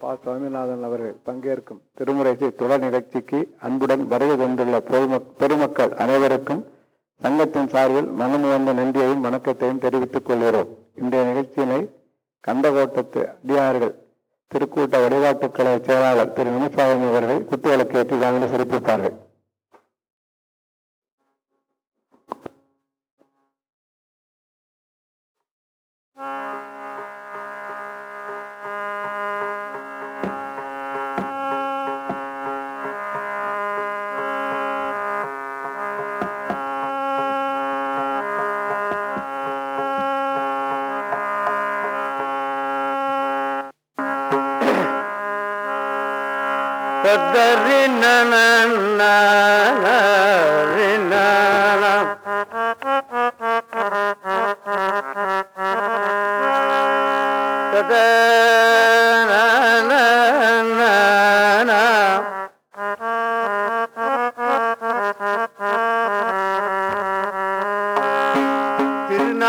பா சுவாமிநாதன் அவர்கள் பங்கேற்கும் திருமுறைக்கு தொடர் நிகழ்ச்சிக்கு அன்புடன் வருகை தந்துள்ள பொதுமக் பெருமக்கள் அனைவருக்கும் சங்கத்தின் சார்பில் மனமுவந்த நன்றியையும் வணக்கத்தையும் தெரிவித்துக் கொள்கிறோம். இன்றைய நிகழ்ச்சியினை கந்தகோட்டத்து அடியார்கள் திருக்கூட்ட வழிபாட்டுக் கழக செயலாளர் திரு நிமிஷாமி அவர்கள் குத்துவிளக்கு ஏற்றி தாங்கள் சிறப்பிப்பார்கள்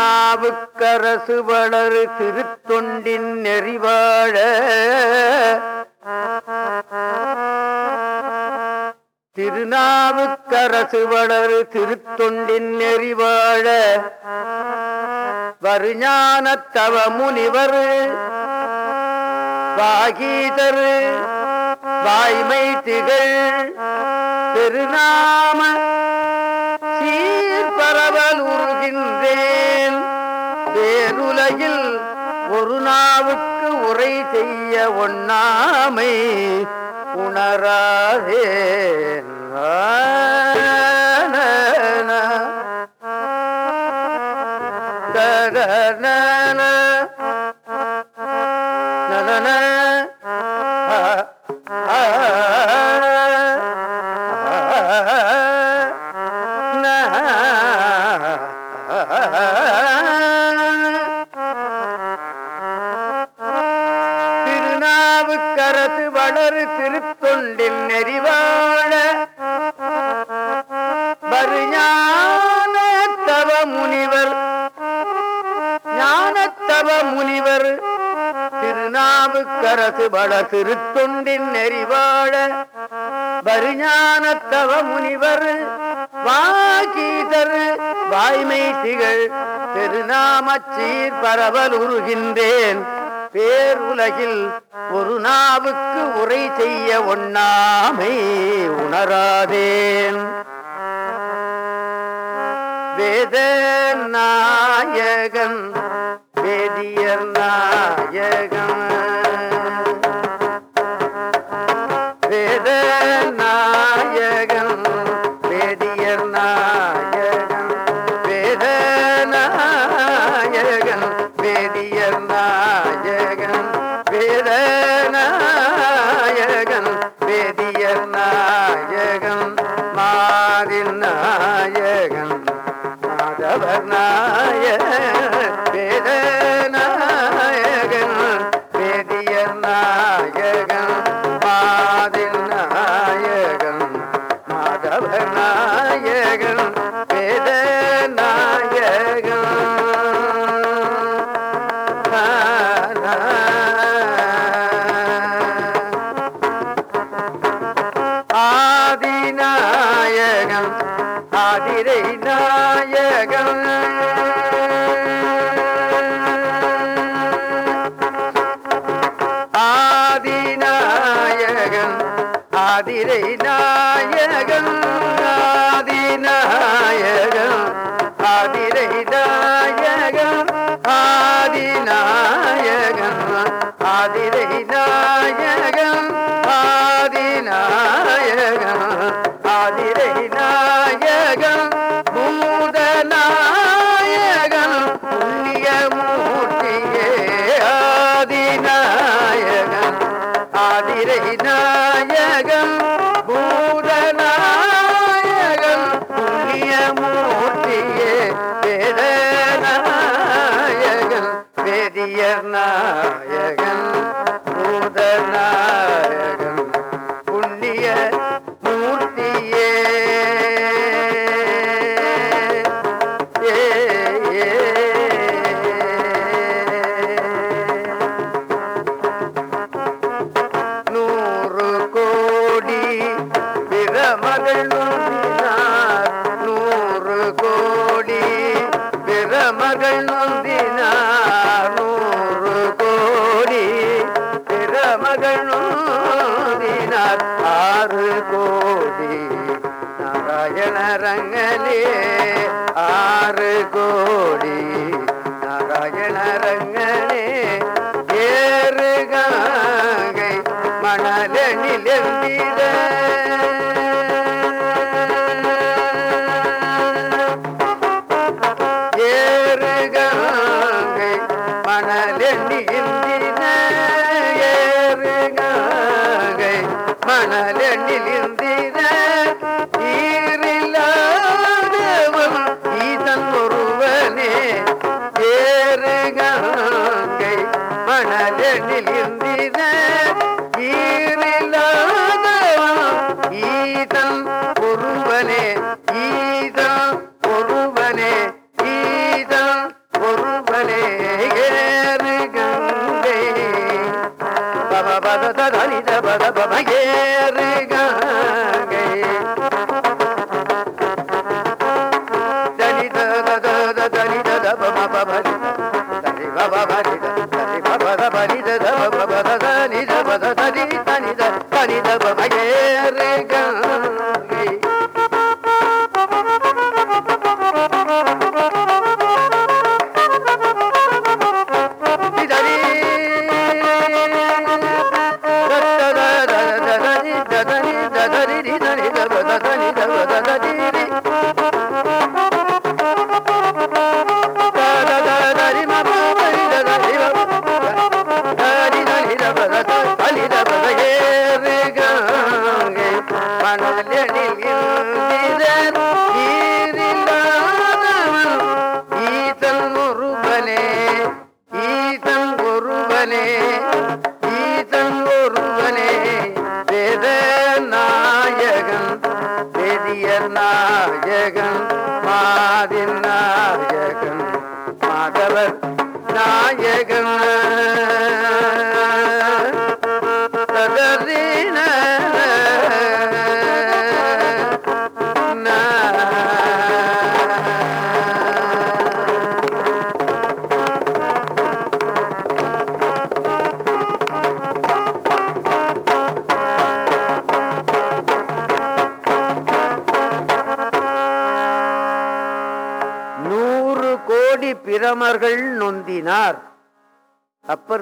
திருநாவுக்கரசு வளரு திருத்தொண்டின் நெறிவாழ திருநாவுக்கரசு வளரு திருத்தொண்டின் நெறிவாழ. வருஞான தவ முனிவர். வாகீதர் வாய்மை திகழ். பெருநாம சீர்பரவல் உருகின்றேன் பேருலகில் ஒரு நாவுக்கு உரை செய்ய ஒண்ணாமை உணராதே திருநாவுக்கரசு வள திருத்தொண்டின் நெறிவாழ. பரிஞானத்தவ முனிவர் வாகீதர் வாய்மை திகழ் திருநாமச்சீர் பரவல் உருகின்றேன். பேர் உலகில் ஒரு நாவுக்கு உரை செய்ய ஒண்ணாமை உணராதேன். வேத நாயகன் வேதியர் நாயகன். മരങ്ങൾ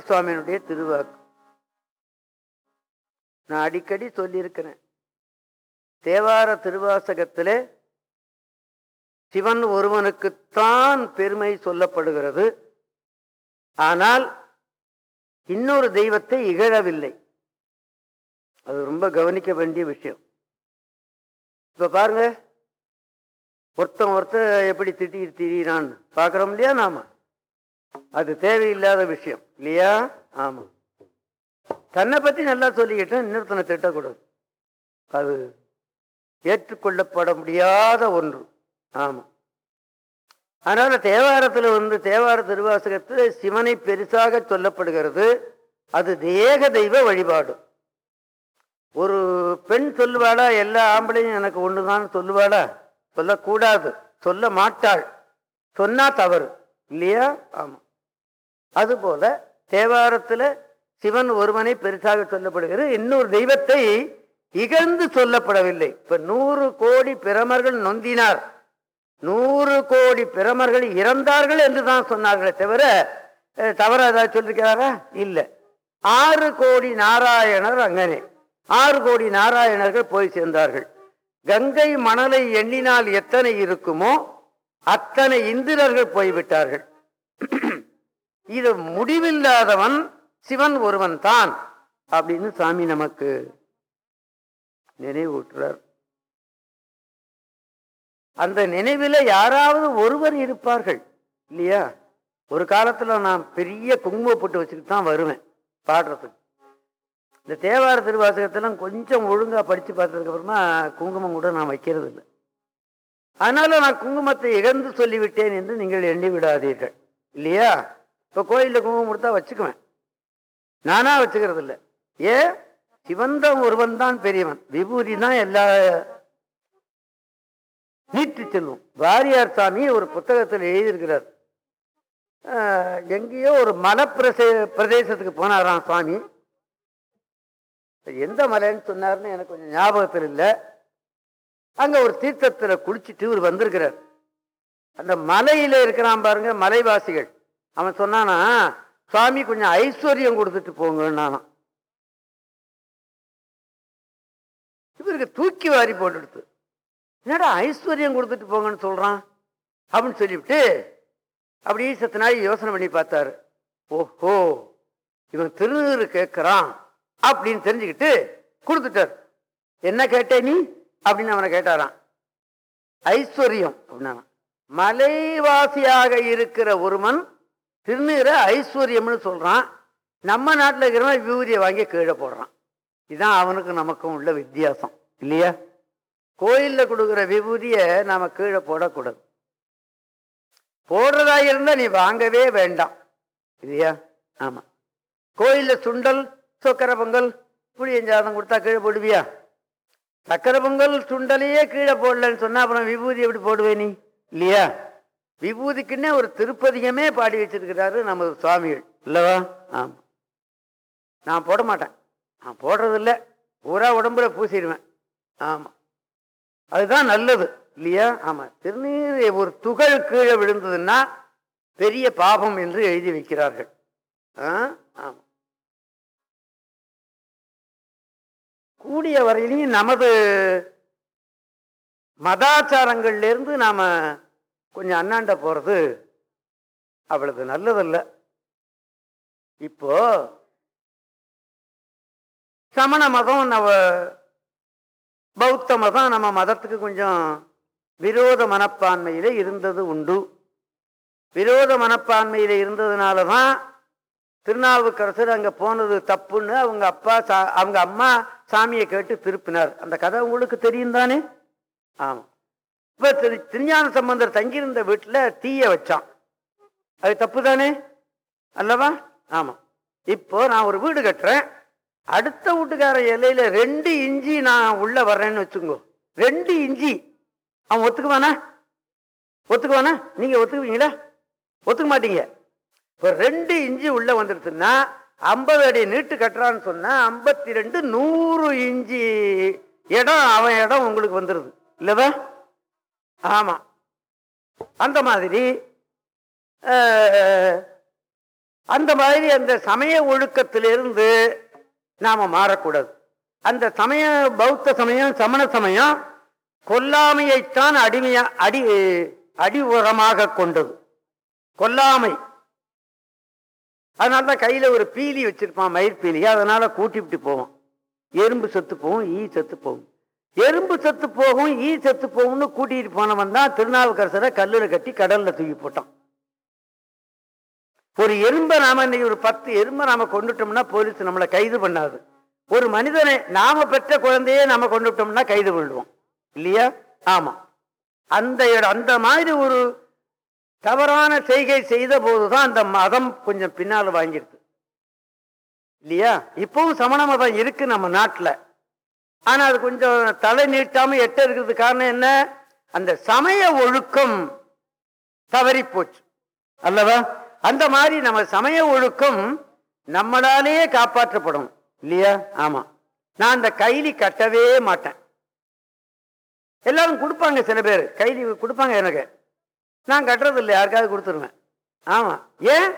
சுவாமியினுடைய திருவாக்கு. நான் அடிக்கடி சொல்லியிருக்கிறேன். தேவார திருவாசகத்திலே சிவன் ஒருவனுக்குத்தான் பெருமை சொல்லப்படுகிறது. ஆனால் இன்னொரு தெய்வத்தை இகழவில்லை. அது ரொம்ப கவனிக்க வேண்டிய விஷயம். இப்ப பாருங்க. ஒருத்தன் ஒருத்தன் எப்படி திட்டி திரியிறான்னு. பார்க்குறோம் இல்லையா நாம? அது தேவையில்லாத விஷயம். இல்லையா? ஆமாம் தன்னை பற்றி நல்லா சொல்லிக்கிட்டு இன்னொருத்தனை திட்டக்கூடாது. அது ஏற்றுக்கொள்ளப்பட முடியாத ஒன்று. ஆமாம் அதனால் தேவாரத்தில் வந்து தேவார திருவாசகத்தில் சிவனை பெருசாக சொல்லப்படுகிறது. அது தேக தெய்வ வழிபாடு. ஒரு பெண் சொல்லுவாளா எல்லா ஆம்பளையும் எனக்கு ஒன்றுதான் சொல்லுவாளா? சொல்லக்கூடாது. சொல்ல மாட்டாள். சொன்னா தவறு. இல்லையா? ஆமாம் அதுபோல தேவாரத்தில் சிவன் ஒருவனை பெருசாக சொல்லப்படுகிறது. இன்னொரு தெய்வத்தை இகழ்ந்து சொல்லப்படவில்லை. இப்ப நூறு கோடி பிரமர்கள் நொந்தினார். நூறு கோடி பிரமர்கள் இறந்தார்கள் என்று தான் சொன்னார்களே தவிர தவற ஏதாவது சொல்லிருக்கிறாரா? இல்லை. ஆறு கோடி நாராயணர் அங்கனே. ஆறு கோடி நாராயணர்கள் போய் சேர்ந்தார்கள். கங்கை மணலை எண்ணினால் எத்தனை இருக்குமோ அத்தனை இந்திரர்கள் போய்விட்டார்கள். இது முடிவில்லாதவன் சிவன் ஒருவன் தான் அப்படின்னு சாமி நமக்கு நினைவூட்டுறார். அந்த நினைவில் யாராவது ஒருவர் இருப்பார்கள் இல்லையா? ஒரு காலத்தில் நான் பெரிய குங்குமம் போட்டு வச்சுக்கிட்டு தான் வருவேன் பாடுறதுக்கு. இந்த தேவார திருவாசகத்தெல்லாம் கொஞ்சம் ஒழுங்காக படித்து பார்த்ததுக்கப்புறமா குங்குமம் கூட நான் வைக்கிறது இல்லை. அதனால நான் குங்குமத்தை இழந்து சொல்லிவிட்டேன் என்று நீங்கள் எண்ணி விடாதீர்கள் இல்லையா? இப்போ கோயிலில் குங்குமம் கொடுத்தா வச்சுக்குவேன். நானாக வச்சுக்கிறது இல்லை ஏ? சிவந்த ஒருவன் தான் பெரியவன். விபூதி தான் எல்லா நீட்டு செல்வம். வாரியார் சாமி ஒரு புத்தகத்தில் எழுதியிருக்கிறார். எங்கேயோ ஒரு மலை பிரதேசத்துக்கு போனாராம் சுவாமி. எந்த மலைன்னு சொன்னார்னு எனக்கு கொஞ்சம் ஞாபகத்தில் இல்லை. அங்கே ஒரு தீர்த்தத்தில் குளிச்சுட்டு இவர் வந்திருக்கிறார். அந்த மலையில் இருக்கிறான் பாருங்க மலைவாசிகள். அவன் சொன்னானா சுவாமி கொஞ்சம் ஐஸ்வர்யம் கொடுத்துட்டு போங்கன்னானாம் இவருக்கு தூக்கி வாரி போட்டுடுத்து. என்னடா ஐஸ்வர்யம் கொடுத்துட்டு போங்கன்னு சொல்கிறான் அப்படின்னு சொல்லிவிட்டு அப்படியே சத்து நாள் யோசனை பண்ணி பார்த்தாரு. ஓஹோ இவன் திருநீறு கேட்குறான் அப்படின்னு தெரிஞ்சுக்கிட்டு கொடுத்துட்டார். என்ன கேட்டே நீ? அப்படின்னு அவனை கேட்டாரான் ஐஸ்வர்யம் அப்படின்னா மலைவாசியாக இருக்கிற ஒருவன் திருநீரை ஐஸ்வர்யம்னு சொல்கிறான் நம்ம நாட்டில் இருக்கிறவன் விபூதியை வாங்கி கீழே போடுறான். இதுதான் அவனுக்கு நமக்கும் உள்ள வித்தியாசம். இல்லையா? கோயிலில் கொடுக்குற விபூதியை நாம் கீழே போடக்கூடாது. போடுறதா இருந்தால் நீ வாங்கவே வேண்டாம். இல்லையா? ஆமாம் கோயிலில் சுண்டல் சக்கரை பொங்கல் புளியஞ்சாதம் கொடுத்தா கீழே போடுவியா? சக்கரை பொங்கல் சுண்டலையே கீழே போடலன்னு சொன்னால் அப்புறம் விபூதி எப்படி போடுவே நீ? இல்லையா? விபூதிக்குன்னே ஒரு திருப்பதிகமே பாடி வச்சிருக்கிறாரு நமது சுவாமிகள். இல்லவா? ஆமா. நான் போட மாட்டேன். நான் போடுறதில்ல. பூரா உடம்புல பூசிடுவேன். ஆமா. அதுதான் நல்லது. இல்லையா? ஆமா. திருநீர் ஒரு துகள் கீழே விழுந்ததுன்னா பெரிய பாபம் என்று எழுதி வைக்கிறார்கள். ஆ? ஆமா. கூடிய வரையிலையும் நமது மதாச்சாரங்கள்ல இருந்து நாம கொஞ்சம் அண்ணாண்ட போகிறது அவ்வளவு நல்லதில்லை. இப்போ சமண மதம் நம்ம பௌத்த மதம் நம்ம மதத்துக்கு கொஞ்சம் விரோத மனப்பான்மையில இருந்தது உண்டு. விரோத மனப்பான்மையில் இருந்ததுனால தான் திருநாவுக்கரசர் அங்கே போனது தப்புன்னு அவங்க அப்பா சா- அவங்க அம்மா சாமியை கேட்டு திருப்பினார். அந்த கதை உங்களுக்கு தெரியும் தானே? ஆமாம். இப்போ திரு திருஞான சம்பந்தர் தங்கியிருந்த வீட்டில் தீய வச்சான். அது தப்பு தானே அல்லவா? ஆமாம் இப்போ நான் ஒரு வீடு கட்டுறேன். அடுத்த வீட்டுக்கார இலையில ரெண்டு இஞ்சி நான் உள்ள வர்றேன்னு வச்சுக்கோ. ரெண்டு இஞ்சி. அவன் ஒத்துக்குவானா? ஒத்துக்குவானா? நீங்க ஒத்துக்குவீங்களா? ஒத்துக்க மாட்டீங்க. இப்போ ரெண்டு இஞ்சி உள்ள வந்துடுச்சுன்னா ஐம்பது அடி நீட்டு கட்டுறான்னு சொன்னா ஐம்பத்தி ரெண்டு நூறு இஞ்சி இடம் அவன் இடம் உங்களுக்கு வந்துடுது இல்லவா? ஆமாம் அந்த மாதிரி அந்த மாதிரி அந்த சமய ஒழுக்கத்திலிருந்து நாம் மாறக்கூடாது. அந்த சமய பௌத்த சமயம் சமண சமயம் கொல்லாமையைத்தான் அடிமையா அடி அடி உரமாக கொண்டது. கொல்லாமை. அதனால தான் கையில் ஒரு பீலி வச்சிருப்பான் மயிர் பீலி. அதனால கூட்டிவிட்டு போவோம் எறும்பு செத்து போகும் ஈ செத்து போகும். எறும்பு செத்து போகும் ஈ செத்து போகும்னு கூட்டிட்டு போனவன் தான் திருநாவுக்கரசரை கல்லுல கட்டி கடல்ல தூக்கி போட்டான். ஒரு எறும்பை நாம இன்னைக்கு ஒரு பத்து எறும்பை நாம கொண்டுட்டோம்னா போலீஸ் நம்மளை கைது பண்ணாது. ஒரு மனிதனை நாம பெற்ற குழந்தையே நாம கொண்டுட்டோம்னா கைது பண்ணிடுவோம். இல்லையா? ஆமா. அந்த இடம் அந்த மாதிரி ஒரு தவறான செய்கை செய்த போதுதான் அந்த மதம் கொஞ்சம் பின்னால வாங்கிடுது இல்லையா? இப்பவும் சமண மதம் இருக்கு நம்ம நாட்டுல. ஆனால் அது கொஞ்சம் தலை நீட்டாமல் எட்ட இருக்கிறது காரணம் என்ன? அந்த சமய ஒழுக்கம் தவறி போச்சு. அல்லவா? அந்த மாதிரி நம்ம சமய ஒழுக்கம் நம்மளாலேயே காப்பாற்றப்படும். இல்லையா? ஆமா. நான் அந்த கைலி கட்டவே மாட்டேன். எல்லாரும் கொடுப்பாங்க சில பேர். கைலி கொடுப்பாங்க எனக்கு. நான் கட்டுறது இல்லை யாருக்காவது கொடுத்துருவேன். ஆமா. ஏன்?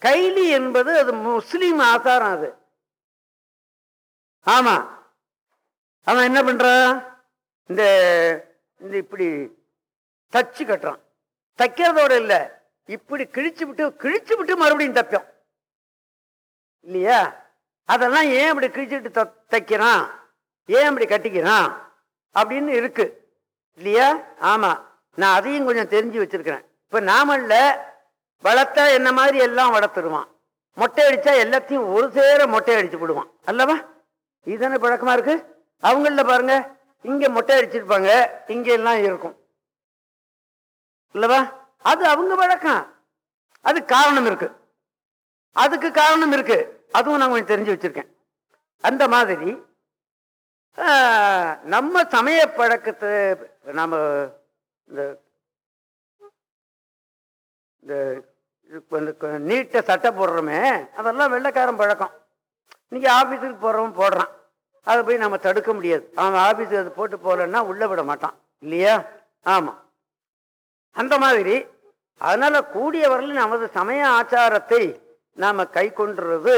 கைலி என்பது அது முஸ்லீம் ஆசாரம் அது. ஆமா. அவன் என்ன பண்றான் இந்த இந்த இப்படி தச்சு கட்டுறான். தைக்கிறதோட இல்லை இப்படி கிழிச்சு விட்டு கிழிச்சு விட்டு மறுபடியும் தைப்போம் இல்லையா? அதெல்லாம் ஏன் இப்படி கிழிச்சுட்டு த- தைக்கிறான்? ஏன் இப்படி கட்டிக்கிறான்? அப்படின்னு இருக்கு. இல்லையா? ஆமா. நான் அதையும் கொஞ்சம் தெரிஞ்சு வச்சிருக்கிறேன். இப்ப நாமல்ல வளர்த்தா என்ன மாதிரி எல்லாம் வளர்த்துருவான். மொட்டை அடிச்சா எல்லாத்தையும் ஒரு சேர மொட்டை அடிச்சு விடுவான் அல்லவா? இதுதானே பழக்கமா இருக்கு? அவங்கள பாருங்க இங்க மொட்டை அடிச்சிருப்பாங்க இங்க எல்லாம் இருக்கும். இல்லவா? அது அவங்க வழக்கம். அது காரணம் இருக்கு. அதுக்கு காரணம் இருக்கு. அதுவும் நான் கொஞ்சம் தெரிஞ்சு வச்சிருக்கேன். அந்த மாதிரி நம்ம சமய பழக்கத்தை நம்ம இந்த இந்த நீட்ட சட்டை போடுறோமே அதெல்லாம் வெள்ளைக்காரன் பழக்கம். இன்னைக்கு ஆபீஸுக்கு போடுறவன் போடுறான். அதை போய் நம்ம தடுக்க முடியாது. அவன் ஆஃபீஸுக்கு அது போட்டு போகலன்னா உள்ளே விட மாட்டான். இல்லையா? ஆமாம் அந்த மாதிரி அதனால் கூடிய வரல நமது சமய ஆச்சாரத்தை நாம் கை கொண்டுறது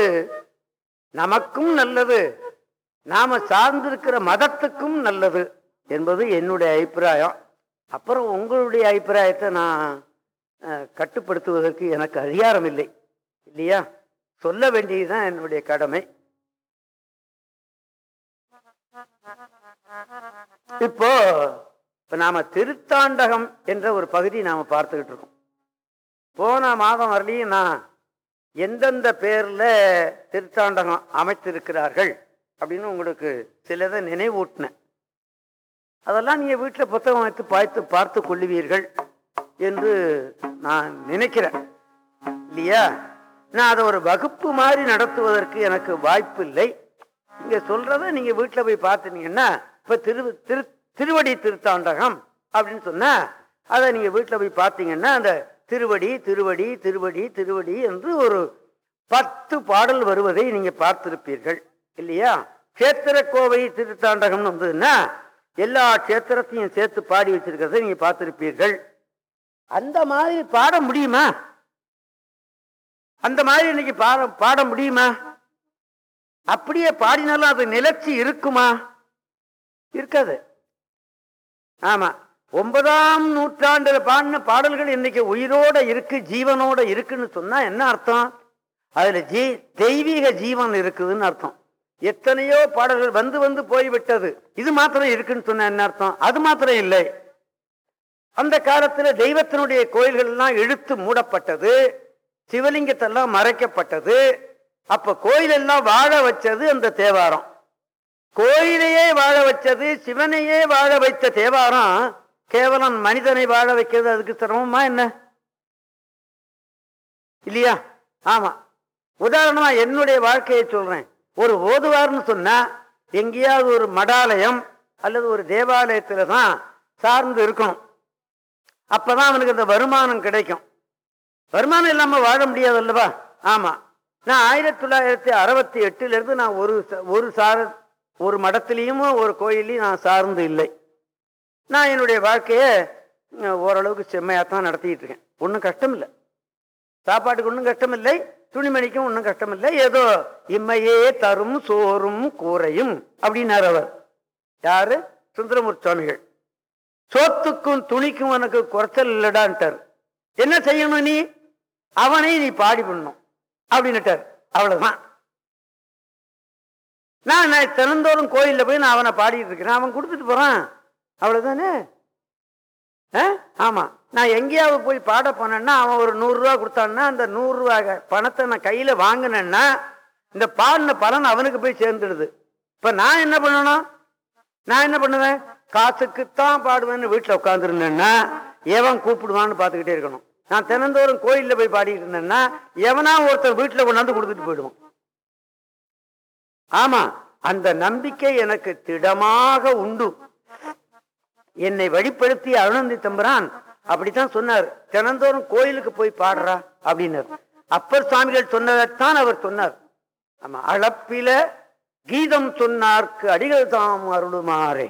நமக்கும் நல்லது. நாம் சார்ந்திருக்கிற மதத்துக்கும் நல்லது என்பது என்னுடைய அபிப்பிராயம். அப்புறம் உங்களுடைய அபிப்பிராயத்தை நான் கட்டுப்படுத்துவதற்கு எனக்கு அதிகாரம் இல்லை. இல்லையா? சொல்ல வேண்டியதுதான் என்னுடைய கடமை. இப்போ இப்ப நாம திருத்தாண்டகம் என்ற ஒரு பகுதி நாம பார்த்துக்கிட்டு இருக்கோம். போன மாதம் வரலையும் நான் எந்தெந்த பேர்ல திருத்தாண்டகம் அமைத்திருக்கிறார்கள் அப்படின்னு உங்களுக்கு சிலதை நினைவூட்டினேன். அதெல்லாம் நீங்க வீட்டில் புத்தகம் வைத்து பார்த்து பார்த்து கொள்ளுவீர்கள் என்று நான் நினைக்கிறேன். இல்லையா? நான் அதை ஒரு வகுப்பு மாதிரி நடத்துவதற்கு எனக்கு வாய்ப்பு இல்லை இங்க சொல்றத நீங்க வீட்டுல போய் பார்த்தீங்கன்னா இப்ப திரு திரு திருவடி திருத்தாண்டகம் அப்படின்னு சொன்னா அதை நீங்க வீட்டுல போய் பார்த்தீங்கன்னா அந்த திருவடி திருவடி திருவடி திருவடி என்று ஒரு பத்து பாடல் வருவதை நீங்க பார்த்திருப்பீர்கள். இல்லையா? கேத்திர கோவை திருத்தாண்டகம்னு வந்ததுன்னா எல்லா கேத்திரத்தையும் சேர்த்து பாடி வச்சிருக்கிறத நீங்க பார்த்திருப்பீர்கள். அந்த மாதிரி பாட முடியுமா? அந்த மாதிரி இன்னைக்கு பாட பாட முடியுமா? அப்படியே பாடினாலும் அது நிலச்சி இருக்குமா? இருக்காது. ஆமா ஒன்பதாம் நூற்றாண்டுல பாடின பாடல்கள் இன்னைக்கு உயிரோட இருக்கு ஜீவனோட இருக்குன்னு சொன்னா என்ன அர்த்தம்? அதுல ஜீ தெய்வீக ஜீவன் இருக்குதுன்னு அர்த்தம். எத்தனையோ பாடல்கள் வந்து வந்து போய்விட்டது. இது மாத்திரம் இருக்குன்னு சொன்ன என்ன அர்த்தம்? அது மாத்திரம் இல்லை. அந்த காலத்துல தெய்வத்தினுடைய கோயில்கள்லாம் இழுத்து மூடப்பட்டது சிவலிங்கத்தெல்லாம் மறைக்கப்பட்டது அப்ப கோயிலெல்லாம் வாழ வச்சது அந்த தேவாரம். கோயிலையே வாழ வச்சது சிவனையே வாழ வைத்த தேவாரம் கேவலம் மனிதனை வாழ வைக்கிறது அதுக்கு சிரமமா என்ன? இல்லையா? ஆமா. உதாரணமா என்னுடைய வாழ்க்கையை சொல்றேன். ஒரு ஓதுவார்னு சொன்னா எங்கேயாவது ஒரு மடாலயம் அல்லது ஒரு தேவாலயத்துல தான் சார்ந்து இருக்கணும். அப்பதான் அவனுக்கு அந்த வருமானம் கிடைக்கும். வருமானம் இல்லாம வாழ முடியாது அல்லவா? ஆமா. நான் ஆயிரத்தி தொள்ளாயிரத்தி அறுபத்தி எட்டுலேருந்து நான் ஒரு ஒரு சார ஒரு மடத்துலேயும் ஒரு கோயிலையும் நான் சார்ந்து இல்லை. நான் என்னுடைய வாழ்க்கையை ஓரளவுக்கு செம்மையாக தான் நடத்திக்கிட்டு இருக்கேன். ஒன்றும் கஷ்டம் இல்லை சாப்பாட்டுக்கு ஒன்றும் கஷ்டம் இல்லை துணிமணிக்கும் ஒன்றும் கஷ்டம் இல்லை ஏதோ இம்மையே தரும் சோறும் கூரையும் அப்படின்னார் அவர். யாரு? சுந்தரமூர் சுவாமிகள். சோத்துக்கும் துணிக்கும் உனக்கு குறைச்சல் இல்லடான்ட்டார். என்ன செய்யணும் நீ? அவனை நீ பாடி பண்ணும் அப்படின்னுட்டார். அவ்வளவுதான். நான் நான் தினந்தோறும் கோயிலில் போய் நான் அவனை பாடிட்டு இருக்கிறேன் அவன் கொடுத்துட்டு போறான். அவ்வளவுதானே? ஆ? ஆமா. நான் எங்கேயாவது போய் பாட போனேன்னா அவன் ஒரு நூறுரூவா கொடுத்தான்னா அந்த நூறுரூவா பணத்தை நான் கையில் வாங்கினேன்னா இந்த பாடின பலன் அவனுக்கு போய் சேர்ந்துடுது. இப்போ நான் என்ன பண்ணணும்? நான் என்ன பண்ணுவேன்? காசுக்குத்தான் பாடுவேன்னு வீட்டில் உட்காந்துருந்தேன்னா எவன் கூப்பிடுவான்னு பார்த்துக்கிட்டே இருக்கணும். நான் தினந்தோறும் கோயிலில் போய் பாடிட்டு இருந்தேன்னா எவனா ஒருத்தர் வீட்டில் கொண்டாந்து கொடுத்துட்டு போயிடுவான். ஆமா அந்த நம்பிக்கை எனக்கு திடமாக உண்டு. என்னை வழிப்படுத்தி அருணந்தி தம்புரான் அப்படித்தான் சொன்னார். தினந்தோறும் கோயிலுக்கு போய் பாடுறா அப்படின்னார். அப்பர் சுவாமிகள் சொன்னதைத்தான் அவர் சொன்னார். ஆமா அளப்பில கீதம் சொன்னார்க்கு அடிகள் தாம் அருளுமாறே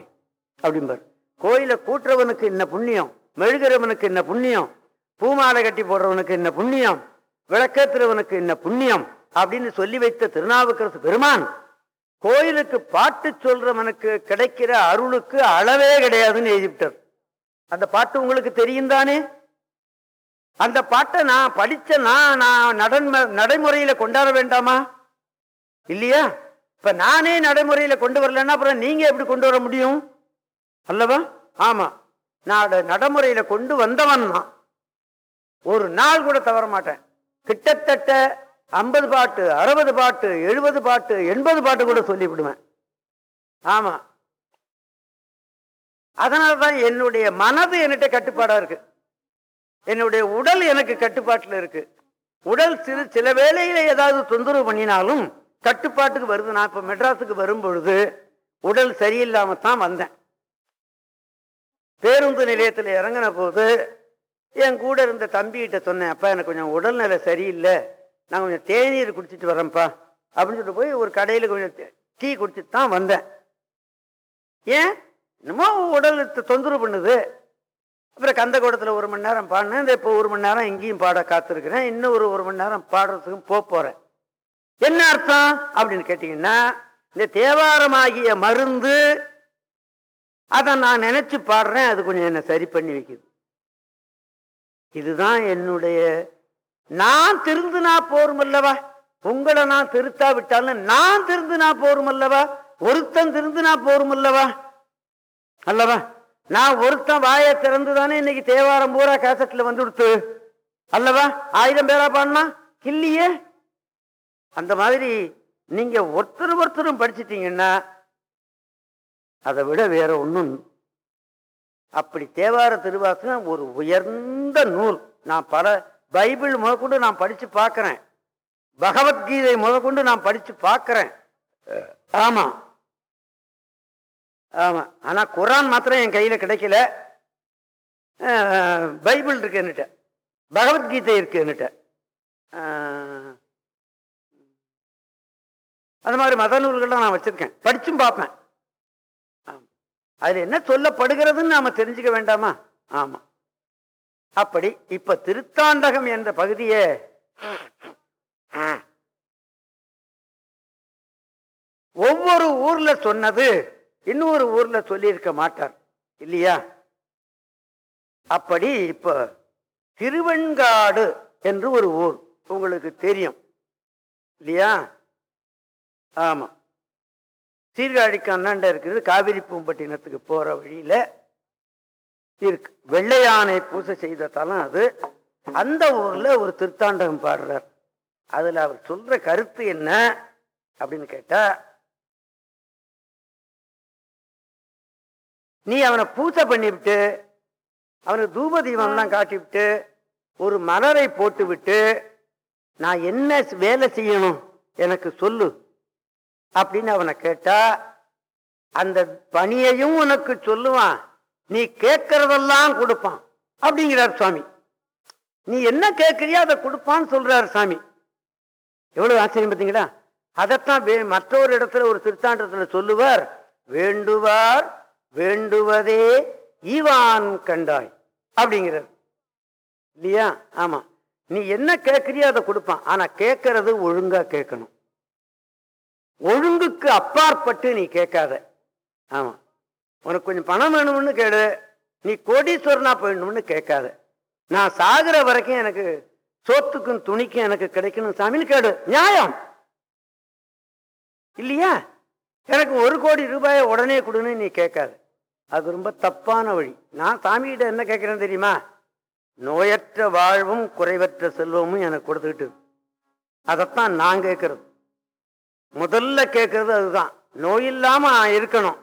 அப்படிம்பார். கோயில கூட்டுறவனுக்கு என்ன புண்ணியம் மெழுகிறவனுக்கு என்ன புண்ணியம் பூமாலை கட்டி போடுறவனுக்கு என்ன புண்ணியம்? விளக்கேத்துறவனுக்கு என்ன புண்ணியம்? அப்படின்னு சொல்லி வைத்த திருநாவுக்கரசு பெருமான் கோயிலுக்கு பாட்டு சொல்றவனுக்கு கிடைக்கிற அருளுக்கு அளவே கிடையாதுன்னு எழுதிவிட்டார். அந்த பாட்டு உங்களுக்கு தெரியும் தானே? அந்த பாட்டை நான் படிச்ச நான் நான் நடைம நடைமுறையில கொண்டாட வேண்டாமா? இல்லையா? இப்ப நானே நடைமுறையில கொண்டு வரலன்னா அப்புறம் நீங்க எப்படி கொண்டு வர முடியும்? அல்லவா? ஆமா. நான் அதை நடைமுறையில கொண்டு வந்தவன் தான். ஒரு நாள் கூட தவற மாட்டேன். கிட்டத்தட்ட ஐம்பது பாட்டு அறுபது பாட்டு எழுபது பாட்டு எண்பது பாட்டு கூட சொல்லி விடுவேன் ஆமா. அதனாலதான் என்னுடைய மனது என்கிட்ட கட்டுப்பாடா இருக்கு. என்னுடைய உடல் எனக்கு கட்டுப்பாட்டுல இருக்கு. உடல் சிறு சில வேளையில் ஏதாவது தொந்தரவு பண்ணினாலும் கட்டுப்பாட்டுக்கு வருது. நான் இப்ப மெட்ராஸுக்கு வரும் பொழுது உடல் சரியில்லாமல் தான் வந்தேன். பேருந்து நிலையத்தில் இறங்கின போது என் கூட இருந்த தம்பிகிட்ட சொன்னேன் அப்பா எனக்கு கொஞ்சம் உடல்நிலை சரியில்லை. நான் கொஞ்சம் தேநீர் குடிச்சிட்டு வரேன்ப்பா. அப்படின்னு சொல்லிட்டு போய் ஒரு கடையில் கொஞ்சம் டீ குடிச்சிட்டு தான் வந்தேன். ஏன்? என்னமோ உடல் தொந்தரவு பண்ணுது. அப்புறம் கந்தகோடத்தில் ஒரு மணி நேரம் பாடினேன். இந்த இப்போ ஒரு மணி நேரம் இங்கேயும் பாட காத்திருக்கிறேன். இன்னும் ஒரு ஒரு மணி நேரம் பாடுறதுக்கும் போக போகிறேன் என்ன அர்த்தம்? அப்படின்னு கேட்டிங்கன்னா இந்த தேவாரமாகிய மருந்து அதை நான் நினச்சி பாடுறேன். அது கொஞ்சம் என்னை சரி பண்ணி வைக்குது. இதுதான் என்னுடைய நான் திருந்துனா போரும் அல்லவா? உங்களை நான் திருத்தா விட்டாலும் நான் திருந்துனா போரும் அல்லவா? ஒருத்தன் திருந்துனா போரும் அல்லவா? அல்லவா? நான் ஒருத்தன் வாயை திறந்து தானே இன்னைக்கு தேவாரம் பூரா கேசட்ல வந்து கொடுத்து அல்லவா? ஆயிரம் பேரா பாடினா இல்லையே. அந்த மாதிரி நீங்க ஒருத்தர் ஒருத்தரும் படிச்சிட்டீங்கன்னா அதை விட வேற ஒன்றும் அப்படி தேவார திருவாசகம் ஒரு உயர்ந்த நூல். நான் பல பைபிள் முதற்கொண்டு நான் படித்து பார்க்குறேன். பகவத்கீதை முதற்கொண்டு நான் படித்து பார்க்குறேன். ஆமாம் ஆமாம் ஆனால் குரான் மாத்திரம் என் கையில் கிடைக்கல. பைபிள் இருக்கு என்னட்ட பகவத்கீதை இருக்கு என்னட்ட அந்த மாதிரி மத நூல்கள்லாம் நான் வச்சுருக்கேன். படித்தும் பார்ப்பேன். அதில் என்ன சொல்லப்படுகிறதுன்னு நாம் தெரிஞ்சுக்க வேண்டாமா? ஆமாம் அப்படி இப்ப திருத்தாண்டகம் என்ற பகுதியை ஒவ்வொரு ஊர்ல சொன்னது இன்னொரு ஊர்ல சொல்லியிருக்க மாட்டார். இல்லையா? அப்படி இப்ப திருவெண்காடு என்று ஒரு ஊர் உங்களுக்கு தெரியும். இல்லையா? ஆமா. சீர்காழிக்கு அண்ணாண்ட இருக்கிறது காவிரி பூம்பட்டினத்துக்கு போகிற வழியில் இருக்கு. வெள்ளையானை பூசை செய்த தலம் அது. அந்த ஊரில் ஒரு திருத்தாண்டகம் பாடுறார். அதில் அவர் சொல்கிற கருத்து என்ன அப்படின்னு கேட்டால் நீ அவனை பூஜை பண்ணிவிட்டு அவனுக்கு தூப தீபம்லாம் காட்டிவிட்டு ஒரு மலரை போட்டுவிட்டு நான் என்ன வேலை செய்யணும்? எனக்கு சொல்லு. அப்படின்னு அவனை கேட்டா அந்த பணியையும் உனக்கு சொல்லுவான். நீ கேட்கறதெல்லாம் கொடுப்பான். அப்படிங்கிறார் சுவாமி. நீ என்ன கேட்கறியோ அதை கொடுப்பான்னு சொல்றாரு சாமி. எவ்வளவு ஆச்சரியம் பார்த்தீங்களா? அதைத்தான் மற்ற மற்றொரு இடத்துல ஒரு திருத்தாண்டத்தில் சொல்லுவார். வேண்டுவார் வேண்டுவதே ஈவான் கண்டாய். அப்படிங்கிறார். இல்லையா? ஆமா. நீ என்ன கேட்கறியோ அதை கொடுப்பான். ஆனா கேட்கறது ஒழுங்கா கேட்கணும். ஒழுங்குக்கு அப்பாற்பட்டு நீ கேட்காத. ஆமாம் உனக்கு கொஞ்சம் பணம் வேணும்னு கேடு நீ கோடீஸ்வரனா போயிடணும்னு கேட்காத. நான் சாகுற வரைக்கும் எனக்கு சோத்துக்கும் துணிக்கும் எனக்கு கிடைக்கணும். சாமின்னு கேடு நியாயம். இல்லையா? எனக்கு ஒரு கோடி ரூபாயை உடனே கொடுன்னு நீ கேட்காத. அது ரொம்ப தப்பான வழி. நான் சாமிகிட்ட என்ன கேட்குறேன்னு தெரியுமா? நோயற்ற வாழ்வும் குறைவற்ற செல்வமும் எனக்கு கொடுத்துக்கிட்டு அதைத்தான் நான் கேட்கறது. முதல்ல கேட்கறது அதுதான். நோய் இல்லாம இருக்கணும்.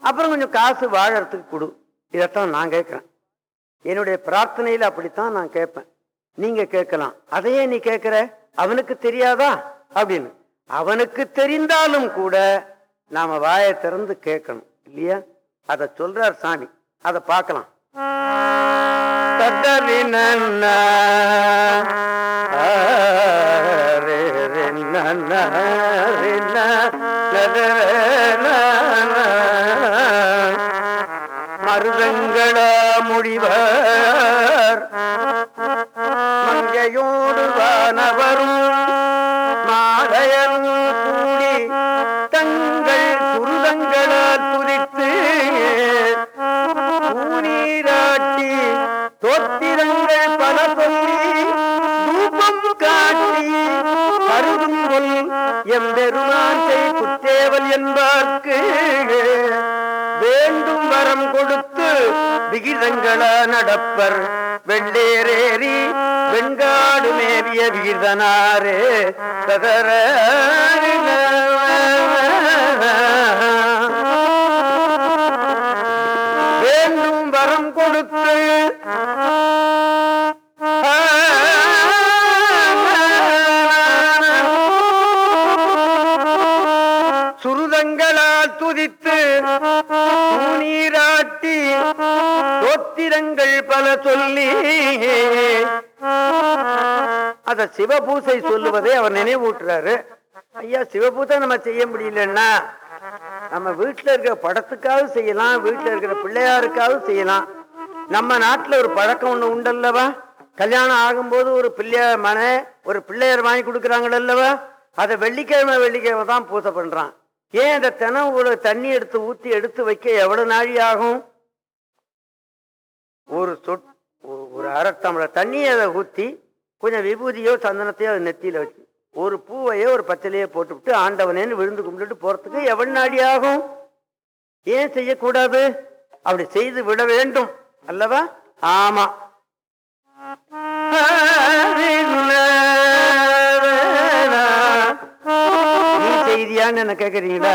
அப்புறம் கொஞ்சம் காசு வாழறதுக்கு கொடு. இதைத்தான் நான் கேட்கிறேன் என்னுடைய பிரார்த்தனையில அப்படித்தான் நான் கேட்பேன். நீங்க கேட்கலாம். அதையே நீ கேட்கிற அவனுக்கு தெரியாதா? அப்படின்னு. அவனுக்கு தெரிந்தாலும் கூட நாம வாயை திறந்து கேட்கணும். இல்லையா? அதை சொல்றார் சாமி. அதை பார்க்கலாம். தத்தரினன்ன, மருதங்கள முடிவர் மங்கையோடு வானவரும் செய் என்பார்க்கு வேண்டும் வரம் கொடுத்து விகிதங்களா நடப்பர். வெள்ளேரேறி வெண்காடு மேவிய விகிதனாரே. சதர அதை சிவபூசை சொல்லுவதை அவர் நினைவூட்டுறாரு. ஐயா சிவபூசை நம்ம செய்ய முடியலன்னா நம்ம வீட்டில் இருக்கிற படத்துக்காவது செய்யலாம் வீட்டில் இருக்கிற பிள்ளையாருக்காவது செய்யலாம். நம்ம நாட்டில் ஒரு பழக்கம் ஒன்று உண்டல்லவா? கல்யாணம் ஆகும்போது ஒரு பிள்ளையார் மன ஒரு பிள்ளையார் வாங்கி கொடுக்குறாங்களல்லவா? அதை வெள்ளிக்கிழமை வெள்ளிக்கிழமை தான் பூசை பண்ணுறான் ஏன் அந்த தினம் ஒரு தண்ணி எடுத்து ஊற்றி எடுத்து வைக்க எவ்வளோ நாழி ஆகும்? ஒரு சொட் ஒரு- ஒரு அரை தண்ணியை அதை ஊற்றி கொஞ்சம் விபூதியோ சந்தனத்தையோ அதை நெத்தியில வச்சு ஒரு பூவையோ ஒரு பச்சலையோ போட்டுவிட்டு ஆண்டவனேன்னு விழுந்து கும்பிட்டுட்டு போறதுக்கு எவன் நாடி ஆகும் ஏன் செய்யக்கூடாது? அப்படி செய்து விட வேண்டும். அல்லவா? ஆமா. நீ செய்தியான்னு என்ன கேக்குறீங்களா?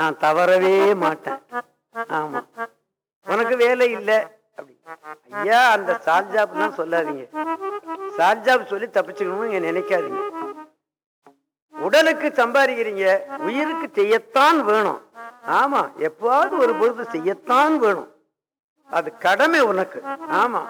நான் தவறவே மாட்டேன். ஆமா. உனக்கு வேலை இல்லை. ஐயா அந்த சால்ஜாப் தான் சொல்லாதீங்க. சால்ஜாப் சொல்லி தப்பிச்சுக்கணும்னு நினைக்காதீங்க. உடலுக்கு சம்பாதிக்கிறீங்க உயிருக்கு செய்யத்தான் வேணும். ஆமா எப்பாவது ஒரு பொழுது செய்யத்தான் வேணும். அது கடமை உனக்கு. ஆமா.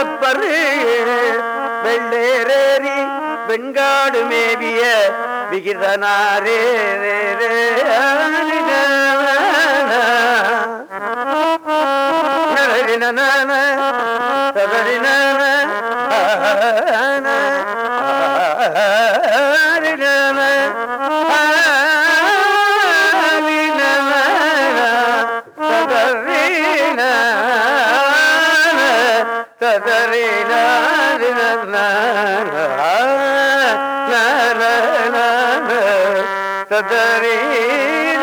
கடப்பரு வெள்ளேரேறி வெண்காடு மேவிய விகிதனாரே. ரே تدري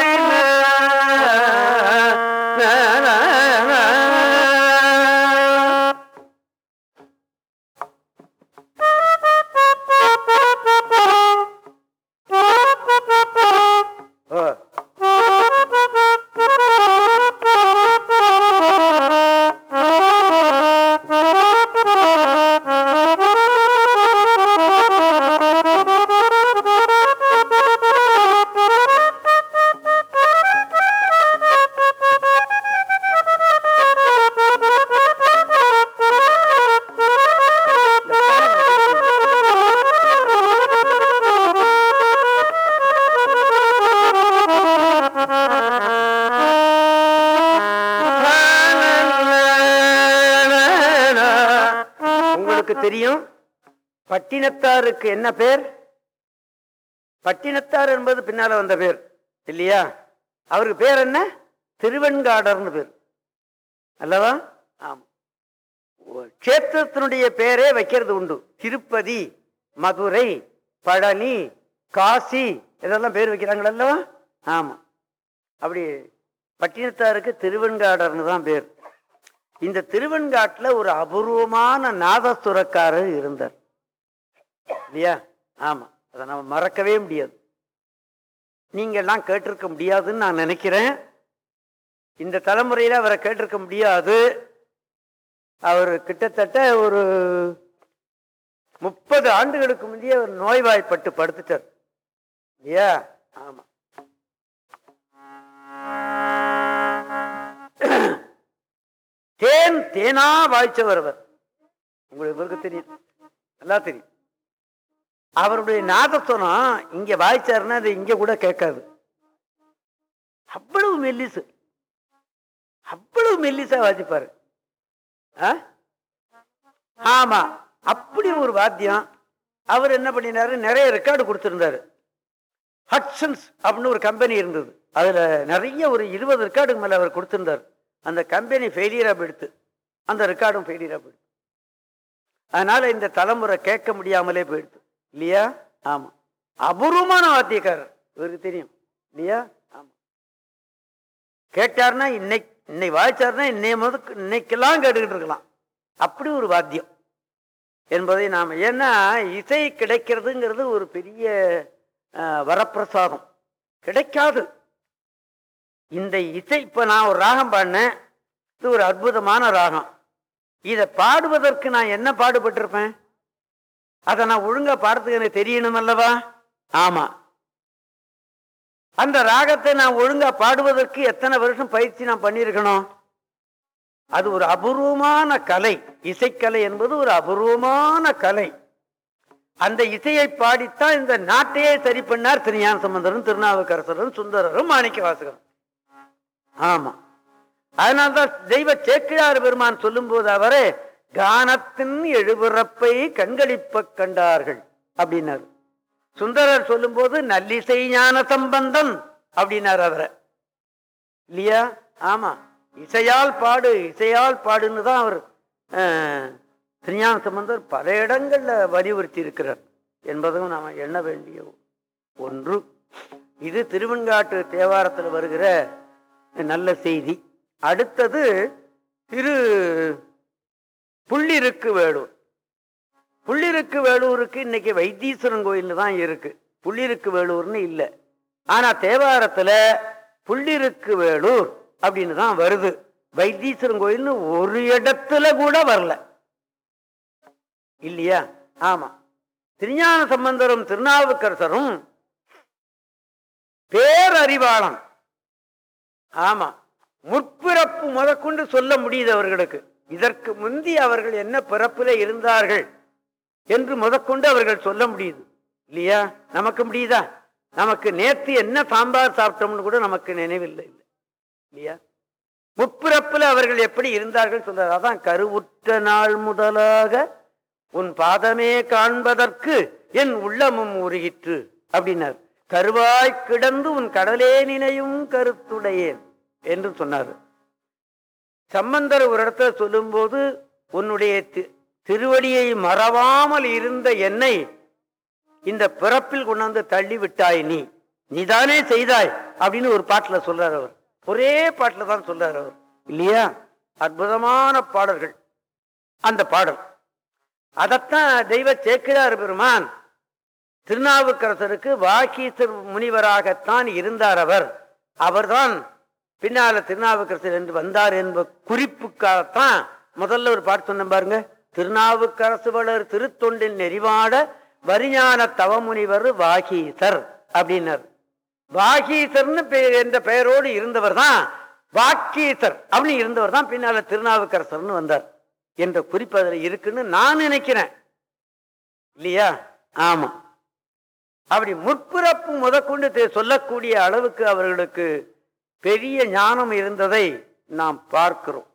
பட்டினத்தாருக்கு என்ன பேர்? பட்டினத்தார் என்பது பின்னால வந்த பேர் இல்லையா? அவருக்கு பேர் என்ன? திருவெண்காடர்னு பேர். அல்லவா? ஆமாம் கஷேத்திரத்தினுடைய பேரே வைக்கிறது உண்டு. திருப்பதி மதுரை பழனி காசி இதெல்லாம் பேர் வைக்கிறாங்கள அல்லவா? ஆமா. அப்படி பட்டினத்தாருக்கு திருவெண்காடர்னு தான் பேர். இந்த திருவெண்காட்டில் ஒரு அபூர்வமான நாதசுரக்காரர் இருந்தார். இல்லையா? ஆமாம் அதை நம்ம மறக்கவே முடியாது. நீங்கள்லாம் கேட்டிருக்க முடியாதுன்னு நான் நினைக்கிறேன். இந்த தலைமுறையில் அவரை கேட்டிருக்க முடியாது. அவர் கிட்டத்தட்ட ஒரு முப்பது ஆண்டுகளுக்கு முந்தைய ஒரு நோய்வாய்ப்பட்டு படுத்துட்டார். இல்லையா? ஆமாம் தேன் தேனா வாய்ச்சவர் அவர். உங்களுக்கு இவருக்கு தெரியும். நல்லா தெரியும். அவருடைய நாதஸ்வரம் இங்க வாய்ச்சாருன்னா அது இங்க கூட கேட்காது. அவ்வளவு மெல்லிசு. அவ்வளவு மெல்லிசா வாசிப்பாரு. ஆ? ஆமா. அப்படி ஒரு வாத்தியம். அவர் என்ன பண்ணினாரு? நிறைய ரெக்கார்டு கொடுத்திருந்தாரு. ஹட்சன்ஸ் அப்படின்னு ஒரு கம்பெனி இருந்தது. அதுல நிறைய ஒரு இருபது ரெக்கார்டுக்கு மேல அவர் கொடுத்திருந்தார். அந்த கம்பெனி ஃபெயிலியரா போயிடுத்து. அந்த ரெக்கார்டும் ஃபெயிலியரா போயிடுது அதனால இந்த தலைமுறை கேட்க முடியாமலே போயிடுது இல்லையா? ஆமா. அபூர்வமான வாத்தியக்காரர் இவருக்கு தெரியும். இல்லையா? ஆமா. கேட்டாருன்னா இன்னைக்கு இன்னைக்கு வாய்ச்சாருன்னா இன்னைய முத இன்னைக்கெல்லாம் கேட்டுக்கிட்டு இருக்கலாம். அப்படி ஒரு வாத்தியம். என்பதை நாம் ஏன்னா இசை கிடைக்கிறதுங்கிறது ஒரு பெரிய வரப்பிரசாதம். கிடைக்காது. இந்த இசை இப்ப நான் ஒரு ராகம் பாடினேன். இது ஒரு அற்புதமான ராகம். இதை பாடுவதற்கு நான் என்ன பாடுபட்டிருப்பேன்? அதை நான் ஒழுங்கா பார்த்துக்க எனக்கு தெரியணும் அல்லவா? ஆமா. அந்த ராகத்தை நான் ஒழுங்கா பாடுவதற்கு எத்தனை வருஷம் பயிற்சி நான் பண்ணியிருக்கணும்? அது ஒரு அபூர்வமான கலை. இசைக்கலை என்பது ஒரு அபூர்வமான கலை. அந்த இசையை பாடித்தான் இந்த நாட்டையே சரி பண்ணார் திருஞான சம்பந்தரும் திருநாவுக்கரசரும் சுந்தரரும் மாணிக்க வாசகரும் ஆமா. அதனால்தான் தெய்வ சேக்கிழார் பெருமான் சொல்லும் போது அவரே கானத்தின் எழுபிறப்பை கண்களிப்ப கண்டார்கள் அப்படின்னாரு. சுந்தரர் சொல்லும்போது நல்லிசை ஞான சம்பந்தம் அப்படின்னார் அவரை. இல்லையா? ஆமா. இசையால் பாடு இசையால் பாடுன்னு தான் அவர் திருஞான சம்பந்தர் பல இடங்கள்ல வலியுறுத்தி இருக்கிறார் என்பதும் நாம எண்ண வேண்டிய ஒன்று. இது திருவெண்காட்டு தேவாரத்தில் வருகிற நல்ல செய்தி. அடுத்தது திரு புள்ளிருக்கு வேலூர். புள்ளிருக்கு வேலூருக்கு இன்னைக்கு வைத்தீஸ்வரன் கோயில் தான் இருக்கு. புள்ளிருக்கு வேலூர்னு இல்லை. ஆனா தேவாரத்துல புள்ளிருக்கு வேலூர் அப்படின்னு தான் வருது. வைத்தீஸ்வரன் கோயில்னு ஒரு இடத்துல கூட வரல. இல்லையா? ஆமா. திருஞான சம்பந்தரும் திருநாவுக்கரசரும் பேரறிவாளன். ஆமா. முற்பிறப்பு முதற்கொண்டு சொல்ல முடியுது அவர்களுக்கு. இதற்கு முந்தி அவர்கள் என்ன பிறப்பில இருந்தார்கள் என்று முதற்கொண்டு அவர்கள் சொல்ல முடியுது. இல்லையா? நமக்கு முடியுதா? நமக்கு நேத்து என்ன சாம்பார் சாப்பிட்டோம்னு கூட நமக்கு நினைவில்லை. இல்லை இல்லையா? முப்பிறப்பில் அவர்கள் எப்படி இருந்தார்கள் சொல்றாரு. அதான் கருவுற்ற நாள் முதலாக உன் பாதமே காண்பதற்கு என் உள்ளமும் உருகிற்று அப்படின்னார். கருவாய் கிடந்து உன் கடலே நினையும் கருத்துடையேன் என்று சொன்னார். சம்பந்தர் ஒரு இடத்துல சொல்லும்போது உன்னுடைய தி- திருவடியை மறவாமல் இருந்த என்னை இந்த பிறப்பில் கொண்டாந்து தள்ளி விட்டாய் நீ. நீதானே செய்தாய் அப்படின்னு ஒரு பாட்டில் சொல்றார் அவர். ஒரே பாட்டில் தான் சொல்றார் அவர். இல்லையா? அற்புதமான பாடல்கள். அந்த பாடல். அதைத்தான் தெய்வ சேக்கிரார் பெருமான் திருநாவுக்கரசருக்கு வாக்கீசர் முனிவராகத்தான் இருந்தார் அவர். அவர்தான் பின்னால திருநாவுக்கரசர் என்று வந்தார் என்ப குறிப்புக்காகத்தான் முதல்ல ஒரு பாட்டு சொன்ன பாருங்க. திருநாவுக்கரசு வளர் திருத்தொண்டில் நெறிவாட வரிஞான தவமுனிவர் வாகீசர் அப்படின்னார். வாகீசர்னு பெயர் என்ற பெயரோடு இருந்தவர் தான் வாக்கீசர் அப்படின்னு இருந்தவர் தான் பின்னால திருநாவுக்கரசர்னு வந்தார். என்ற குறிப்பு அதில் இருக்குன்னு நான் நினைக்கிறேன். இல்லையா? ஆமா. அப்படி முற்பிறப்பு முதற்கொண்டு சொல்லக்கூடிய அளவுக்கு அவர்களுக்கு பெரிய ஞானம் இருந்ததை நாம் பார்க்கிறோம்.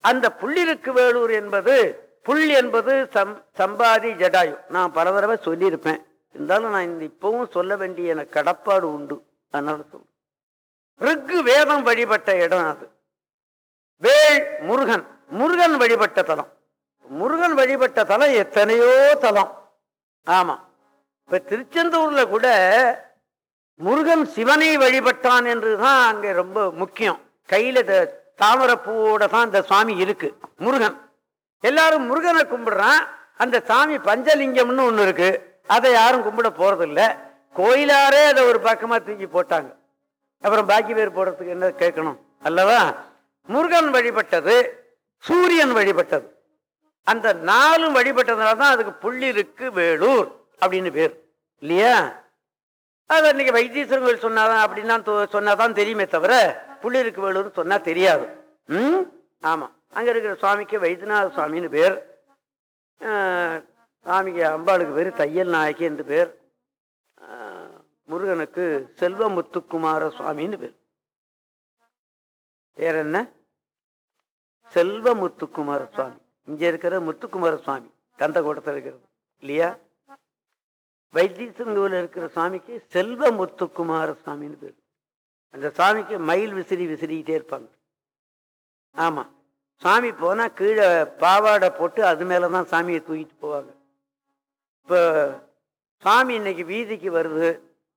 அந்த புள்ளிருக்கு வேலூர் என்பது புல் என்பது சம் சம்பாதி ஜடாயு. நான் பல தடவை சொல்லியிருப்பேன். இருந்தாலும் நான் இந்த இப்பவும் சொல்ல வேண்டிய எனக்கு கடப்பாடு உண்டு. அதனால சொல்றேன் ரிக்கு வேதம் வழிபட்ட இடம் அது. வேள் முருகன். முருகன் வழிபட்ட தலம். முருகன் வழிபட்ட தலம் எத்தனையோ தலம். ஆமாம் இப்போ திருச்செந்தூரில் கூட முருகன் சிவனை வழிபட்டான் என்றுதான் அங்க ரொம்ப முக்கியம். கையில த- தாமரைப்பூவோட தான் இந்த சுவாமி இருக்கு. முருகன். எல்லாரும் முருகனை கும்பிடுறான். அந்த சாமி பஞ்சலிங்கம்னு ஒண்ணு இருக்கு. அதை யாரும் கும்பிட போறதில்ல. கோயிலாரே அதை ஒரு பக்கமா தூக்கி போட்டாங்க. அப்புறம் பாக்கி பேர் போடுறதுக்கு என்ன கேட்கணும்? அல்லவா? முருகன் வழிபட்டது சூரியன் வழிபட்டது. அந்த நாலும் வழிபட்டதுனால தான் அதுக்கு புள்ளிருக்கு வேலூர் அப்படின்னு பேர். இல்லையா? அது இன்னைக்கு வைத்தீஸ்வரன் கோயில் சொன்னாதான் அப்படின்னா தொ- சொன்னாதான் தெரியுமே தவிர புள்ளிருக்கு வேலூர்னு சொன்னா தெரியாது. ம்? ஆமா. அங்க இருக்கிற சுவாமிக்கு வைத்தியநாத சுவாமின்னு பேர். சுவாமிக்கு சாமிக்கு அம்பாளுக்கு பேர் தையல் நாயக்கி என்று பேர். முருகனுக்கு செல்வ முத்துக்குமார சுவாமின்னு பேர். பேர் என்ன? செல்வமுத்துக்குமார சுவாமி. இங்க இருக்கிற முத்துக்குமார சுவாமி கந்தகோட்டத்தில் இருக்கிறது. இல்லையா? வைத்தீஸ்வரன் இருக்கிற சுவாமிக்கு செல்வ முத்துக்குமார சுவாமின்னு பேர். அந்த சுவாமிக்கு மயில் விசிறி விசிறிக்கிட்டே இருப்பாங்க. ஆமாம் சாமி போனால் கீழே பாவாடை போட்டு அது மேலே தான் சாமியை தூக்கிட்டு போவாங்க. இப்போ சாமி இன்னைக்கு வீதிக்கு வருது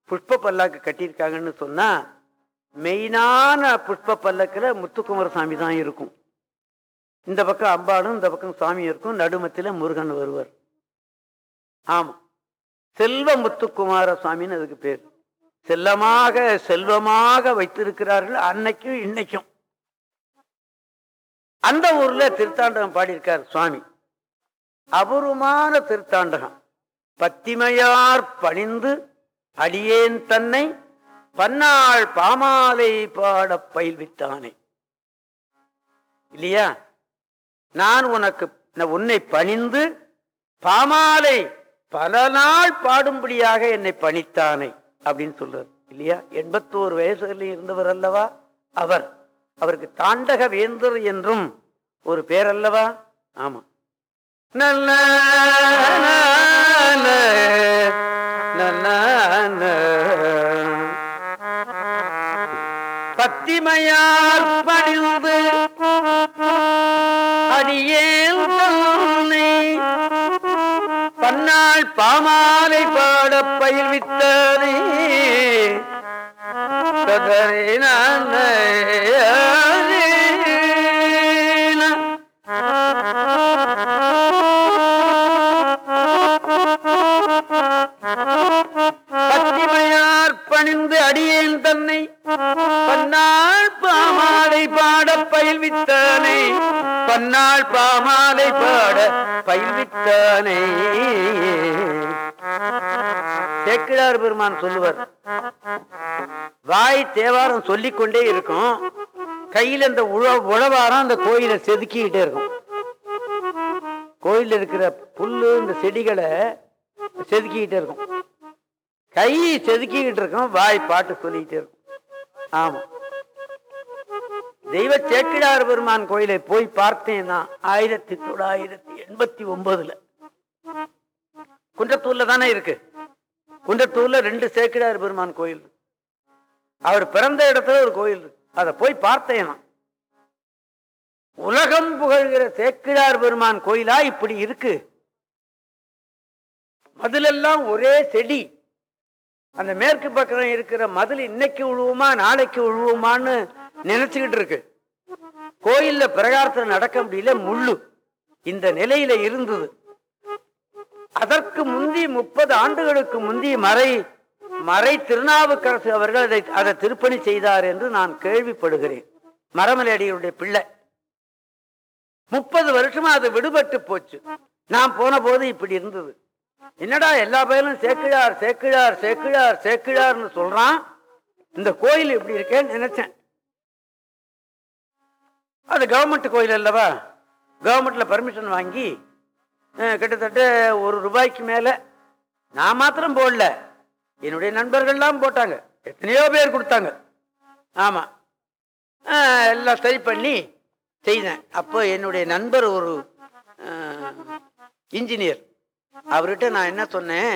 புஷ்ப பல்லாக்கு கட்டியிருக்காங்கன்னு சொன்னால் மெயினான புஷ்ப பல்லக்கில் முத்துக்குமார சாமி தான் இருக்கும். இந்த பக்கம் அம்பாடும் இந்த பக்கம் சாமி இருக்கும். நடுமத்தில் முருகன் வருவார். ஆமாம் செல்வ முத்துக்குமார சுவாமின்னு அதுக்கு பேர். செல்லமாக செல்வமாக வைத்திருக்கிறார்கள் அன்னைக்கும் இன்னைக்கும். அந்த ஊர்ல திருத்தாண்டகம் பாடியிருக்கார் சுவாமி. அபூர்வமான திருத்தாண்டகம். பத்திமையார் பணிந்து அடியேன் தன்னை பன்னாள் பாமாலை பாடப் பயில்வித்தானே இல்லையா? நான் உனக்கு நான் உன்னை பணிந்து பாமாலை பல நாள் பாடும்படியாக என்னை பணித்தானே அப்படின்னு சொல்றார். இல்லையா? எண்பத்தோரு வயசுகளில் இருந்தவர் அல்லவா? அவர். அவருக்கு தாண்டக வேந்தர் என்றும் ஒரு பேர் அல்லவா? ஆமா. நல்ல பத்திமையார் பணிந்து பாமாலை பாட பயிர்வித்தானே கதரை பத்திமையார் பணிந்து அடியேன் தன்னை. பன்னாள் பாமாலை பாட பயில்வித்தானே பன்னாள் பாமாலை பாட பயில்வித்தானே சேக்கிழார் பெருமான் சொல்லுவார். வாய் தேவாரம் சொல்லிக்கொண்டே இருக்கும். கையில இந்த உழ உழவாரம் அந்த கோயிலை செதுக்கிக்கிட்டே இருக்கும். கோயில்ல இருக்கிற புல்லு இந்த செடிகளை செதுக்கிக்கிட்டே இருக்கும். கை செதுக்கிக்கிட்டு இருக்கும் வாய் பாட்டு சொல்லிக்கிட்டே இருக்கும். ஆமா. தெய்வ சேக்கிடார் பெருமான் கோயிலை போய் பார்த்தேன் தான் ஆயிரத்தி தொள்ளாயிரத்தி எண்பத்தி ஒன்பதுல குன்றத்தூர்ல தானே இருக்கு. குன்றத்தூர்ல ரெண்டு சேக்கிடார் பெருமான் கோயில் அவர் பிறந்த இடத்துல ஒரு கோயில் இருக்கு. அதை போய் பார்த்தேன். நான் உலகம் புகழ்கிற சேக்கிடார் பெருமான் கோயிலா இப்படி இருக்கு? மதிலெல்லாம் ஒரே செடி. அந்த மேற்கு பக்கம் இருக்கிற மதில் இன்னைக்கு உழுவுமா நாளைக்கு உழுவுமான்னு நினைச்சுக்கிட்டு இருக்கு. கோயில்ல பிரகாரத்துல நடக்க முடியல முள்ளு. இந்த நிலையில இருந்தது. அதற்கு முந்தி முப்பது ஆண்டுகளுக்கு முந்தி மறை மறை திருநாவுக்கரசு அவர்கள் அதை அதை திருப்பணி செய்தார் என்று நான் கேள்விப்படுகிறேன். மரமலையடிகளுடைய பிள்ளை. முப்பது வருஷமா அது விடுபட்டு போச்சு. நான் போன போது இப்படி இருந்தது. என்னடா எல்லா பேரும் சேக்கிழார் சேக்கிழார் சேக்கிழார் சேக்கிழார்னு சொல்றான். இந்த கோயில் இப்படி இருக்கேன்னு நினைச்சேன். அது கவர்மெண்ட் கோயில் அல்லவா? கவர்மெண்ட்ல பர்மிஷன் வாங்கி கிட்டத்தட்ட ஒரு ரூபாய்க்கு மேலே நான் மாத்திரம் போடல. என்னுடைய நண்பர்கள்லாம் போட்டாங்க. எத்தனையோ பேர் கொடுத்தாங்க. ஆமாம் எல்லாம் சரி பண்ணி செய்தேன். அப்போ என்னுடைய நண்பர் ஒரு இன்ஜினியர். அவர்கிட்ட நான் என்ன சொன்னேன்?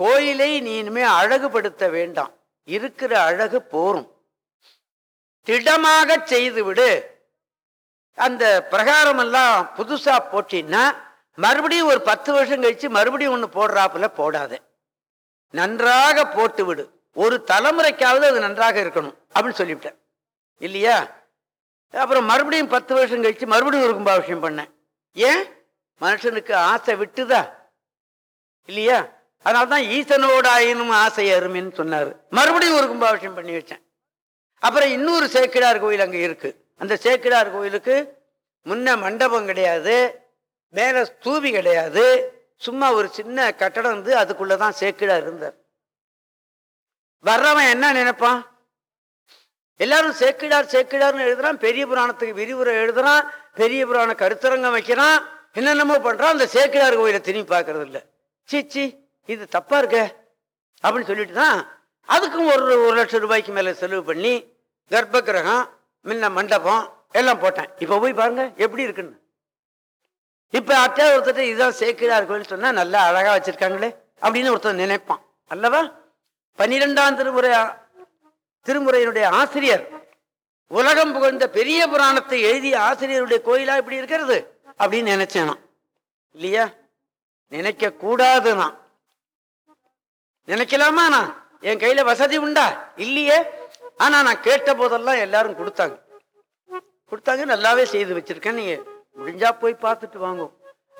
கோயிலை நீ இனிமே அழகுபடுத்த வேண்டாம். இருக்கிற அழகு போரும். திடமாக செய்து விடு அந்த பிரகாரமெல்லாம் புதுசாக போட்டின்னா மறுபடியும் ஒரு பத்து வருஷம் கழிச்சு மறுபடியும் ஒன்று போடுறாப்புல போடாத. நன்றாக போட்டு விடு. ஒரு தலைமுறைக்காவது அது நன்றாக இருக்கணும் அப்படின்னு சொல்லிவிட்டேன். இல்லையா? அப்புறம் மறுபடியும் பத்து வருஷம் கழிச்சு மறுபடியும் ஒரு கும்பாபிஷேகம் பண்ணேன். ஏன்? மனுஷனுக்கு ஆசை விட்டுதா? இல்லையா? அதனால்தான் ஈசனோட ஆயினும் ஆசை அருமின்னு சொன்னார். மறுபடியும் ஒரு கும்பாபிஷேகம் பண்ணி வச்சேன். அப்புறம் இன்னொரு சேக்கிடார் கோயில் அங்கே இருக்கு. அந்த சேக்கிடார் கோயிலுக்கு முன்ன மண்டபம் கிடையாது. மேலே தூவி கிடையாது. சும்மா ஒரு சின்ன கட்டடம் வந்து அதுக்குள்ளதான் சேக்கிடார் இருந்தார். வர்றவன் என்ன நினைப்பான்? எல்லாரும் சேக்கிடார் சேக்கிடார்னு எழுதுறான். பெரிய புராணத்துக்கு விரிவுரை எழுதுறான். பெரிய புராண கருத்தரங்கம் வைக்கிறான். என்னென்னமோ பண்றான். அந்த சேக்கிடார் கோயிலை திரும்பி பார்க்கறது இல்லை. சீ இது தப்பா இருக்க. அப்படின்னு சொல்லிட்டு தான் அதுக்கும் ஒரு ஒரு லட்சம் ரூபாய்க்கு மேல செலவு பண்ணி கர்ப்ப கிரகம் முன்ன மண்டபம் எல்லாம் போட்டேன். இப்ப போய் பாருங்க எப்படி இருக்குன்னு. இப்ப அட்டை ஒருத்தர் இதுதான் சேக்கிடார் கோயில் சொன்னா நல்லா அழகா வச்சிருக்காங்களே அப்படின்னு ஒருத்தர் நினைப்பான். அல்லவா? பன்னிரெண்டாம் திருமுறை திருமுறையினுடைய ஆசிரியர் உலகம் புகழ்ந்த பெரிய புராணத்தை எழுதிய ஆசிரியருடைய கோயிலா இப்படி இருக்கிறது அப்படின்னு நினைச்சேனா நான். இல்லையா? நினைக்க கூடாதுனா. நான் நினைக்கலாமா நான்? என் கையில வசதி உண்டா? இல்லையே. ஆனா நான் கேட்ட போதெல்லாம் எல்லாரும் கொடுத்தாங்க. கொடுத்தாங்க நல்லாவே செய்து வச்சிருக்கேன் நீங்க. முடிஞ்சா போய் பார்த்துட்டு வாங்கும்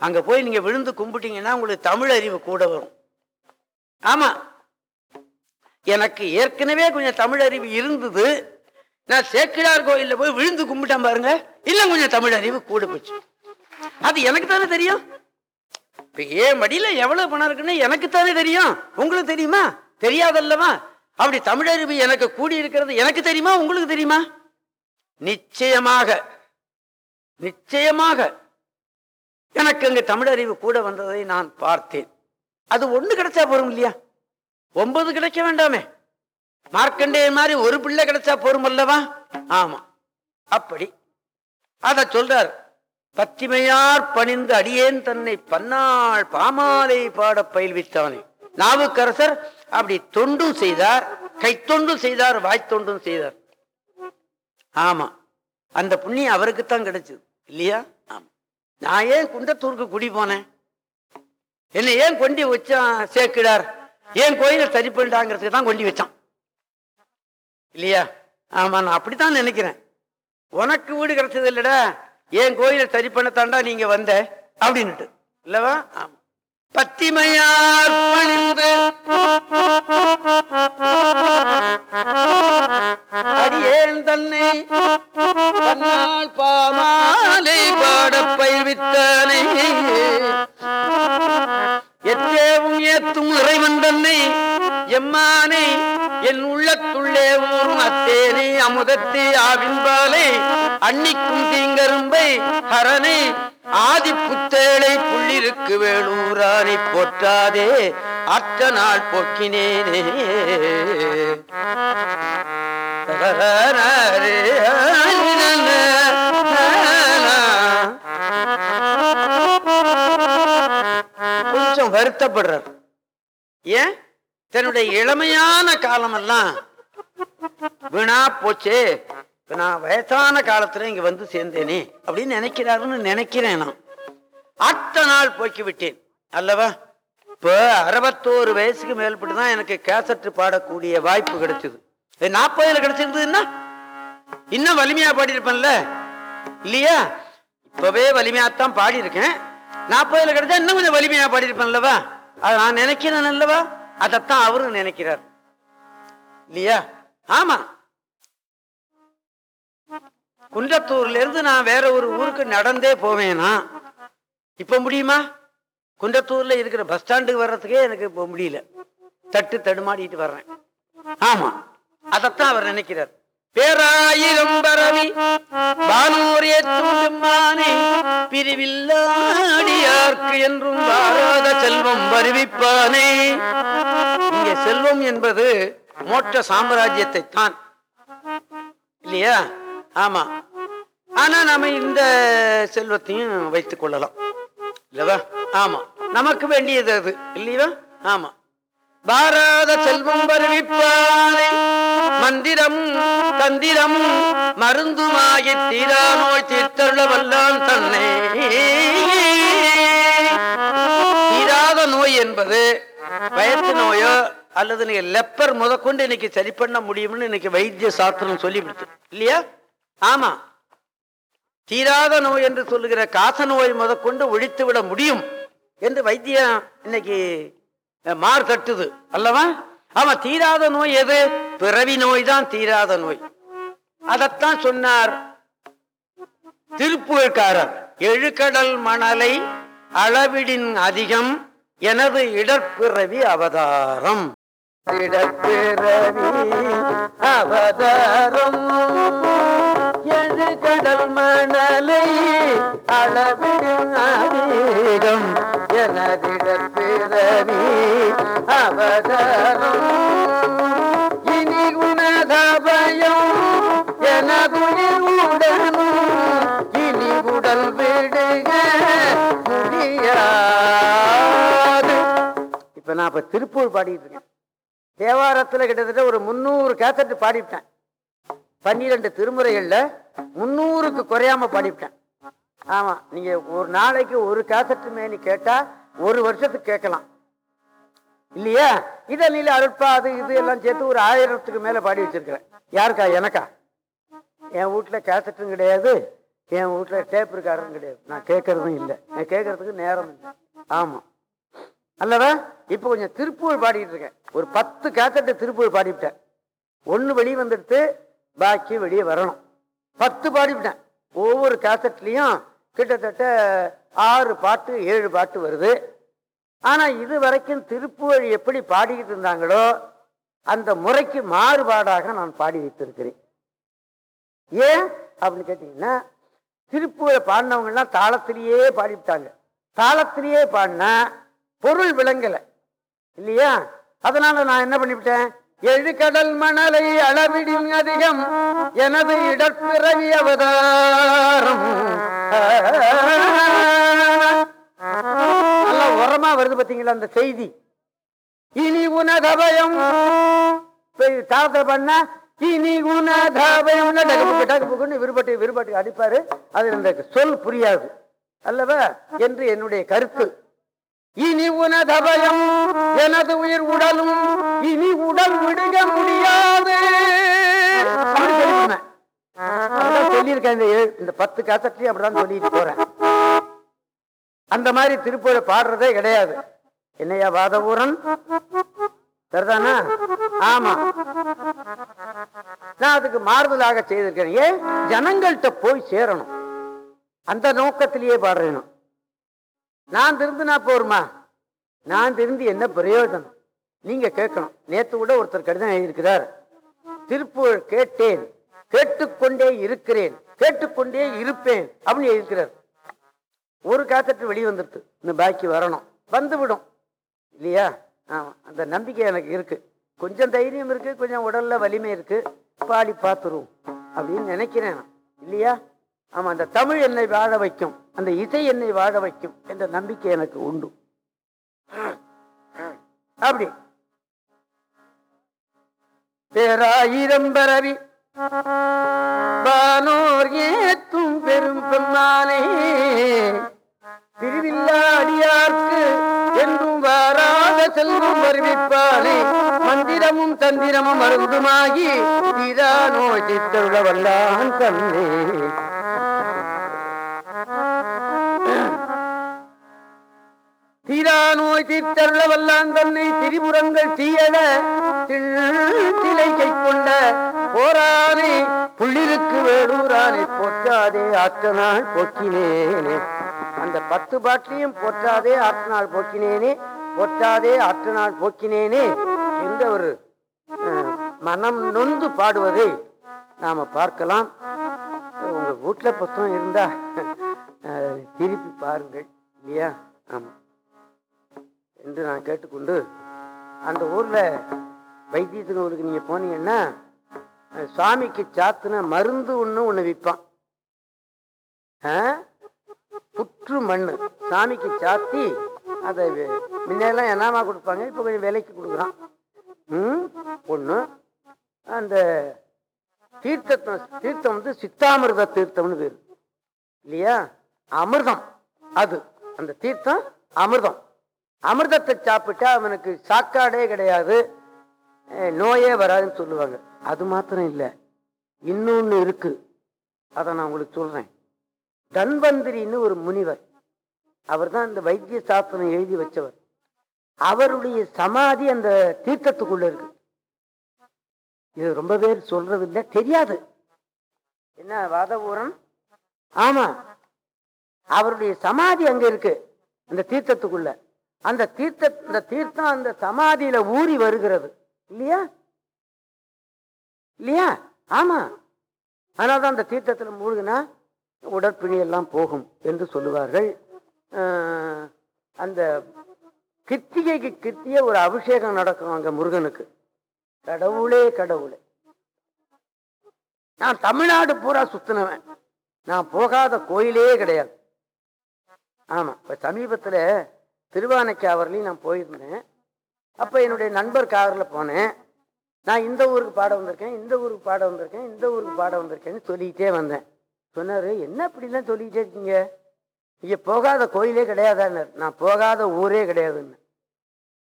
அங்கே போய் நீங்கள் விழுந்து கும்பிட்டீங்கன்னா உங்களுக்கு தமிழ் அறிவு கூட வரும். ஆமாம் எனக்கு ஏற்கனவே கொஞ்சம் தமிழ் அறிவு இருந்தது. நான் சேக்கிழார் கோயில்ல போய் விழுந்து கும்பிட்டேன் பாருங்க. இன்னும் கொஞ்சம் தமிழ் அறிவு கூட போச்சு. அது எனக்கு தானே தெரியும்? இப்போ ஏன் மடியில் எவ்வளோ பணம் இருக்குன்னு எனக்கு தானே தெரியும். உங்களுக்கு தெரியுமா? தெரியாதல்லவா? அப்படி தமிழறிவு எனக்கு கூடி இருக்கிறது எனக்கு தெரியுமா? உங்களுக்கு தெரியுமா? நிச்சயமாக. நிச்சயமாக எனக்கு அங்க தமிழறிவு கூட வந்ததை நான் பார்த்தேன். அது ஒன்று கிடைச்சா போரும் இல்லையா? ஒன்பது கிடைக்க வேண்டாமே. மார்க்கண்டே மாதிரி ஒரு பிள்ளை கிடைச்சா போரும் அல்லவா? ஆமா. அப்படி. அத சொல்றார் பத்திமையார் பணிந்து அடியேன் தன்னை பன்னாள் பாமாலை பாட பயில்வித்தவனே நாவுக்கரசர் அப்படி தொண்டும் செய்தார் கைத்தொண்டும் செய்தார் வாய்த்தொண்டும் செய்தார். ஆமா. அந்த புண்ணியம் அவருக்குத்தான் கிடைச்சது. இல்லையா? நான் ஏன் குண்டத்தூருக்கு குடி போனேன்? என்னை ஏன் கொண்டி வச்சான் சேக்கிடார் ஏன் கோயிலை சரி பண்ணிட்டாங்கிறதுக்கு தான் கொண்டி வச்சான். இல்லையா? ஆமா நான் அப்படித்தான் நினைக்கிறேன். உனக்கு வீடு கிடைச்சது இல்லடா. ஏன் கோயிலை சரி பண்ணத்தாண்டா நீங்க வந்த? அப்படின்னுட்டு. இல்லவா? ஆமா. பத்திமையார் பணிந்து. அடியேன் தன்னை தன்னால் பாமாலை பாட பயிர்வித்தானே எத்தேவும் ஏத்தும் இறைவன் தன்னை எம்மானை என் உள்ளத்துள்ளே ஊரும் அத்தேனை அமுதத்தே ஆவின்பாலை அன்னிக்கும் தீங்கரும்பை ஹரனை ஆதி புத்தேளை புள்ளிருக்கு வேளூரானை போற்றாதே அற்ற நாள் போக்கினேனே. கொஞ்சம் வருத்தப்படுறார். ஏன்? தன்னுடைய இளமையான காலமெல்லாம் வீணா போச்சே. நான் வயசான காலத்துல இங்க வந்து சேர்ந்தேனே அப்படின்னு நினைக்கிறாருன்னு நினைக்கிறேன் நான். அத்த நாள் போக்கி விட்டேன். அல்லவா? இப்போ அறுபத்தோரு வயசுக்கு மேல்பட்டு தான் எனக்கு கேசட்டு பாடக்கூடிய வாய்ப்பு கிடைச்சது. நாற்பதுல கிடைச்சிருந்ததுன்னா இன்னும் வலிமையா பாடியிருப்பேன்ல. இல்லையா? இப்பவே வலிமையாத்தான் பாடியிருக்கேன். நாற்பதுல கிடைச்சா இன்னும் கொஞ்சம் வலிமையா பாடியிருப்பேன்லவா? அதை நான் நினைக்கிறேன் அல்லவா? அதைத்தான் அவரும் நினைக்கிறார். இல்லையா? ஆமா. குன்றத்தூர்ல இருந்து நான் வேற ஒரு ஊருக்கு நடந்தே போவேனா? இப்ப முடியுமா? குன்றத்தூர்ல இருக்கிற பஸ் ஸ்டாண்டுக்கு வர்றதுக்கே எனக்கு இப்ப முடியல. தட்டு தடுமாடிட்டு வர்றேன். ஆமா. அதத்தான் அவர் நினைக்கிறார். பேராயிரம் பரவி வானோர் ஏற்றும் பிரிவில்லாடியார்க்கு என்றும் வாராத செல்வம் வருவிப்பானே. இங்கே செல்வம் என்பது மோட்ச சாம்ராஜ்யத்தை தான் இல்லையா? ஆமா. ஆனா நம்ம இந்த செல்வத்தையும் வைத்துக் கொள்ளலாம். இல்லவா? ஆமா. நமக்கு வேண்டியது அது. இல்லையா ஆமா. பாராத செல்வம் வருவிப்பானை. மந்திரம் தந்திரம் மருந்துமாகி தீரா நோய் தீர்த்தள்ள வல்லான் தன்னை. தீராத நோய் என்பது வயத்து நோயோ அல்லது நீங்க லெப்பர் முதற்கொண்டு இன்னைக்கு சரி பண்ண முடியும்னு இன்னைக்கு வைத்திய சாஸ்திரம் சொல்லிவிடுது இல்லையா? ஆமா. தீராத நோய் என்று சொல்லுகிற காச நோய் முதற்கொண்டு ஒழித்து விட முடியும் என்று வைத்தியம் இன்னைக்கு மார் தட்டுது அல்லவா? ஆமா தீராத நோய் எது? பிறவி நோய் தான் தீராத நோய். அதத்தான் சொன்னார் திருப்புகழ்காரர். எழுக்கடல் மணலை அளவிடின் அதிகம் எனது இடற்பிறவி அவதாரம். இடப்பிறவி அவதாரம். கடல் மணலை அளவிடும் அதிகம் எனது இடற்பிறவி அவதாரம். இனி உனதபயம் எனதுயிர் உடனும் இனி உடல் விடுக முடியாது. இப்ப நான் இப்ப திருப்பூர் பாடிட்டு இருக்கேன். தேவாரத்துல கிட்டத்தட்ட ஒரு முந்நூறு கேசட் பாடிவிட்டேன். பன்னிரெண்டு திருமுறைகளில் முந்நூறுக்கு குறையாம பாடிவிட்டேன். ஆமாம் நீங்கள் ஒரு நாளைக்கு ஒரு கேசட்டு மேனி கேட்டால் ஒரு வருஷத்துக்கு கேட்கலாம். இல்லையா? இதை நீல அருட்பா அது இது எல்லாம் சேர்த்து ஒரு ஆயிரத்துக்கு மேலே பாடி வச்சிருக்கிறேன். யாருக்கா? எனக்கா? என் வீட்டில் கேசட்டும் கிடையாது. என் வீட்டில் டேப் இருக்காரும் கிடையாது. நான் கேட்கறதும் இல்லை. நான் கேட்கறதுக்கு நேரம் இல்லை. ஆமாம் அல்லவா? இப்போ கொஞ்சம் திருப்பூர் பாடிட்டு இருக்கேன். ஒரு பத்து கேசட்டு திருப்பூர் பாடிவிட்டேன். ஒன்று வெளியே வந்துடுத்து பாக்கி வெளியே வரணும். பத்து பாடிவிட்டேன். ஒவ்வொரு கேசட்லேயும் கிட்டத்தட்ட ஆறு பாட்டு ஏழு பாட்டு வருது. ஆனால் இது வரைக்கும் திருப்புவழி எப்படி பாடிக்கிட்டு இருந்தாங்களோ அந்த முறைக்கு மாறுபாடாக நான் பாடி வைத்திருக்கிறேன். ஏன்? அப்படின்னு கேட்டீங்கன்னா திருப்புவழி பாடினவங்கலாம் தாளத்திலேயே பாடிவிட்டாங்க. தாளத்திலேயே பாடினா பொருள் விளங்கலை. இல்லையா? அதனால நான் என்ன பண்ணிவிட்டேன்? எழுகடல் மணலை அளவிடின் அதிகம் எனது இடற்பிறவி அவதாரம். நல்லா உரமா வருது பார்த்தீங்களா அந்த செய்தி. இனி உனதபயம் தாத்த பண்ண இனி உனதபயம் டகுப்புக்குன்னு விருப்பட்டு விருப்பட்டு அடிப்பாரு. அது இந்த சொல் புரியாது. அல்லவா? என்று என்னுடைய கருத்து. இனி உனதபயம் எனது உயிர் உடலும் இனி உடல் விடுக முடியாது. அப்படி சொல்லிருந்தேன். அப்படிதான் சொல்லியிருக்கேன். இந்த பத்து காசட்லயும் அப்படிதான் சொல்லிட்டு போறேன். அந்த மாதிரி திருப்பூரை பாடுறதே கிடையாது. என்னையா வாதவூரன்? சரிதானா? ஆமா. நான் அதுக்கு மாறுதலாக செய்திருக்கேன் ஏன்? ஜனங்கள்கிட்ட போய் சேரணும். அந்த நோக்கத்திலேயே பாடுறேன் நான் திருந்தினா போருமா? நான் திருந்தி என்ன பிரயோஜனம்? நீங்க கேட்கணும். நேத்து கூட ஒருத்தர் கடிதம் எழுதியிருக்கிறார். திருப்பூர் கேட்டேன் கேட்டுக்கொண்டே இருக்கிறேன் கேட்டுக்கொண்டே இருப்பேன் அப்படின்னு எழுதியிருக்கிறார். ஒரு காத்தட்டு வெளியே வந்துடுது. இந்த பாக்கி வரணும். வந்து விடும். இல்லையா? ஆமாம் அந்த நம்பிக்கை எனக்கு இருக்கு. கொஞ்சம் தைரியம் இருக்கு கொஞ்சம் உடல்ல வலிமை இருக்கு. பாடி பார்த்துருவோம் அப்படின்னு நினைக்கிறேன் இல்லையா? ஆமா அந்த தமிழ் என்னை வாழ வைக்கும் அந்த இசை என்னை வாழ வைக்கும் என்ற நம்பிக்கை எனக்கு உண்டு. அப்படி. பேராயிரம் பரவி வானோர் ஏத்தும் பெரும் பெம்மானே பிரிவில்லாடியார்க்கு என்றும் வாராத செல்வம் வருவிப்பானே மந்திரமும் தந்திரமும் மருந்துமாகி தீரா நோய் தீர்த்தருள வல்லான் தன்னே தீரா நோய் தீர்த்தல்ல வல்லான் தன்னை திரிபுரங்கள் தீயட திளை கை கொண்ட போரானே புள்ளிருக்கு வேடூரானை போற்றாதே ஆற்றனால் போக்கினேனே. அந்த பத்து பாட்டிலையும் போற்றாதே ஆற்றனால் போக்கினேனே போற்றாதே ஆற்றனால் போக்கினேனே என்ற ஒரு மனம் நொந்து பாடுவதை நாம பார்க்கலாம். உங்க வீட்டுல புத்தகம் இருந்தா திருப்பி பாருங்கள் இல்லையா? ஆமா. என்று நான் கேட்டுக்கொண்டு அந்த ஊர்ல வைத்தியத்துக்கு ஊருக்கு நீங்க போனீங்கன்னா சுவாமிக்கு சாத்துன மருந்து ஒண்ணு ஒண்ணு விற்பான் ஆ? புற்று மண்ணு. சாமிக்கு சாத்தி அதை முன்னெல்லாம் என்னமா கொடுப்பாங்க இப்போ கொஞ்சம் விலைக்கு கொடுக்குறான். ம்? ஒண்ணு. அந்த தீர்த்தம் தீர்த்தம் வந்து சித்தாமிர்த தீர்த்தம்னு பேர். இல்லையா? அமிர்தம். அது. அந்த தீர்த்தம் அமிர்தம். அமிர்தத்தை சாப்பிட்டா அவனுக்கு சாக்காடே கிடையாது. நோயே வராதுன்னு சொல்லுவாங்க. அது மாத்திரம் இல்லை. இன்னொன்று இருக்கு. அதை நான் உங்களுக்கு சொல்றேன். தன்வந்திரின்னு ஒரு முனிவர். அவர் தான் இந்த வைத்திய சாஸ்திரம் எழுதி வச்சவர். அவருடைய சமாதி அந்த தீர்த்தத்துக்குள்ள இருக்கு. இது ரொம்ப பேர் சொல்றது இல்லை தெரியாது. என்ன வாதபூரம் ஆமா. அவருடைய சமாதி அங்க இருக்கு. அந்த தீர்த்தத்துக்குள்ள. அந்த தீர்த்த தீர்த்தம் அந்த சமாதியில ஊறி வருகிறது. இல்லையா? இல்லையா? ஆமா. அதனால்தான் அந்த தீர்த்தத்தில் மூழ்கினா உடற்பிணி எல்லாம் போகும் என்று சொல்லுவார்கள். அந்த கிருத்திகைக்கு கிருத்திய ஒரு அபிஷேகம் நடக்கும் அங்க முருகனுக்கு. கடவுளே கடவுளே. நான் தமிழ்நாடு பூரா சுத்தினவன். நான் போகாத கோயிலே கிடையாது. ஆமா இப்ப சமீபத்துல திருவானைக்காவர்லையும் நான் போயிருந்தேன். அப்போ என்னுடைய நண்பர் காவரில் போனேன். நான் இந்த ஊருக்கு பாட வந்திருக்கேன் இந்த ஊருக்கு பாட வந்திருக்கேன் இந்த ஊருக்கு பாட வந்திருக்கேன்னு சொல்லிக்கிட்டே வந்தேன். சொன்னார் என்ன அப்படிலாம் சொல்லிக்கிட்டே இருக்கீங்க? இங்கே போகாத கோயிலே கிடையாதான்னு. நான் போகாத ஊரே கிடையாதுன்னு.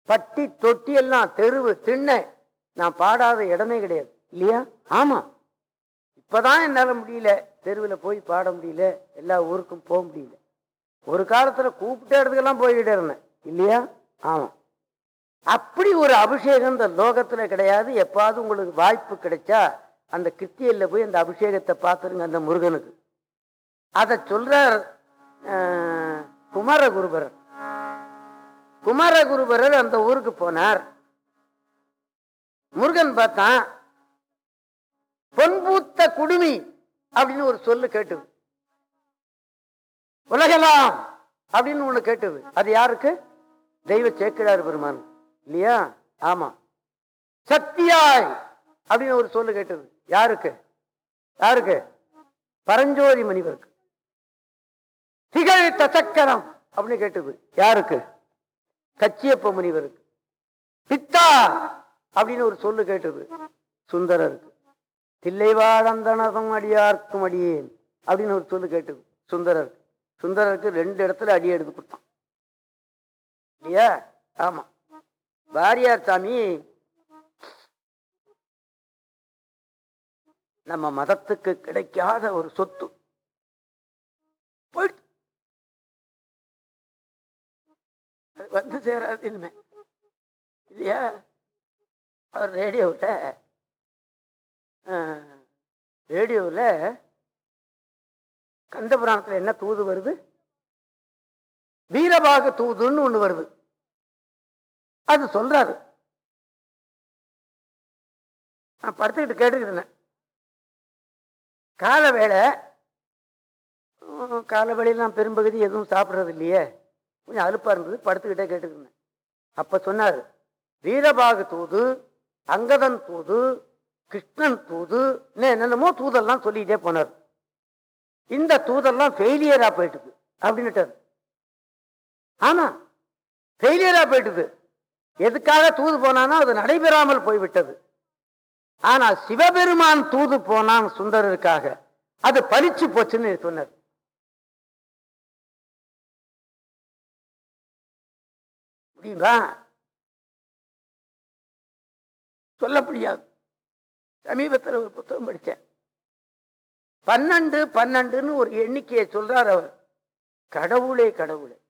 பட்டி தொட்டி எல்லாம் தெருவு திண்ணை நான் பாடாத இடமே கிடையாது. இல்லையா? ஆமாம் இப்போதான் என்னால் முடியல. தெருவில் போய் பாட முடியல. எல்லா ஊருக்கும் போக முடியல. ஒரு காலத்தில் கூப்பிட்ட இடத்துக்கெல்லாம் போய்கிட்டே இருந்தேன். இல்லையா? ஆமாம் அப்படி ஒரு அபிஷேகம் இந்த லோகத்தில் கிடையாது. எப்பாவது உங்களுக்கு வாய்ப்பு கிடைச்சா அந்த கிருத்தியில் போய் அந்த அபிஷேகத்தை பார்த்துருங்க அந்த முருகனுக்கு. அதை சொல்றார் அஹ், குமாரகுருபரர். குமாரகுருபரர் அந்த ஊருக்கு போனார். முருகன் பார்த்தான் பொன்பூத்த குடுமி அப்படின்னு ஒரு சொல்லு கேட்டு உலகலாம் அப்படின்னு ஒண்ணு கேட்டது. அது யாருக்கு? தெய்வ சேக்கிழார் பெருமான். இல்லையா? ஆமா. சக்தியாய் அப்படின்னு ஒரு சொல்லு கேட்டது. யாருக்கு? யாருக்கு? பரஞ்சோதி மணிவருக்கு திகழ் தசக்கரம் அப்படின்னு கேட்டது. யாருக்கு? கச்சியப்ப முனிவருக்கு. பித்தா அப்படின்னு ஒரு சொல்லு கேட்டது. சுந்தரருக்கு. தில்லைவாழந்தனதம் அடியார்க்கும் அடியேன் அப்படின்னு ஒரு சொல்லு கேட்டது. சுந்தரருக்கு. சுந்தரருக்கு ரெண்டு இடத்துல அடி எடுத்து கொடுத்தான். இல்லையா? ஆமாம் பாரியார் சாமி நம்ம மதத்துக்கு கிடைக்காத ஒரு சொத்து. போயிட்டு. வந்து சேராது இனிமே. இல்லையா? அவர் ரேடியோவில் ரேடியோவில் கந்தபுராணத்தில் என்ன தூது வருது? வீரபாக தூதுன்னு ஒன்று வருது. அது சொல்றாரு. நான் படுத்துக்கிட்டு கேட்டுக்கிட்டேன் கால வேலை கால நான் பெரும்பகுதி எதுவும் சாப்பிட்றது இல்லையே? கொஞ்சம் அலுப்பாக இருந்தது படுத்துக்கிட்டே கேட்டுக்கிட்டேன் அப்போ சொன்னார் வீரபாக தூது அங்கதன் தூது கிருஷ்ணன் தூது என்னென்னமோ தூதெல்லாம் சொல்லிக்கிட்டே போனார். இந்த தூதெல்லாம் ஃபெயிலியரா போயிட்டுது அப்படின்னுட்டாரு. ஆமா ஃபெயிலியரா போயிட்டுது. எதுக்காக தூது போனானோ அது நடைபெறாமல் போய்விட்டது. ஆனா சிவபெருமான் தூது போனான் சுந்தரருக்காக. அது பலிச்சு போச்சுன்னு சொன்னார். முடியுமா சொல்ல முடியாது சமீபத்தில் ஒரு புத்தகம் படித்தேன். பன்னெண்டு பன்னெண்டுன்னு ஒரு எண்ணிக்கையை சொல்றார் அவர். கடவுளே கடவுளே.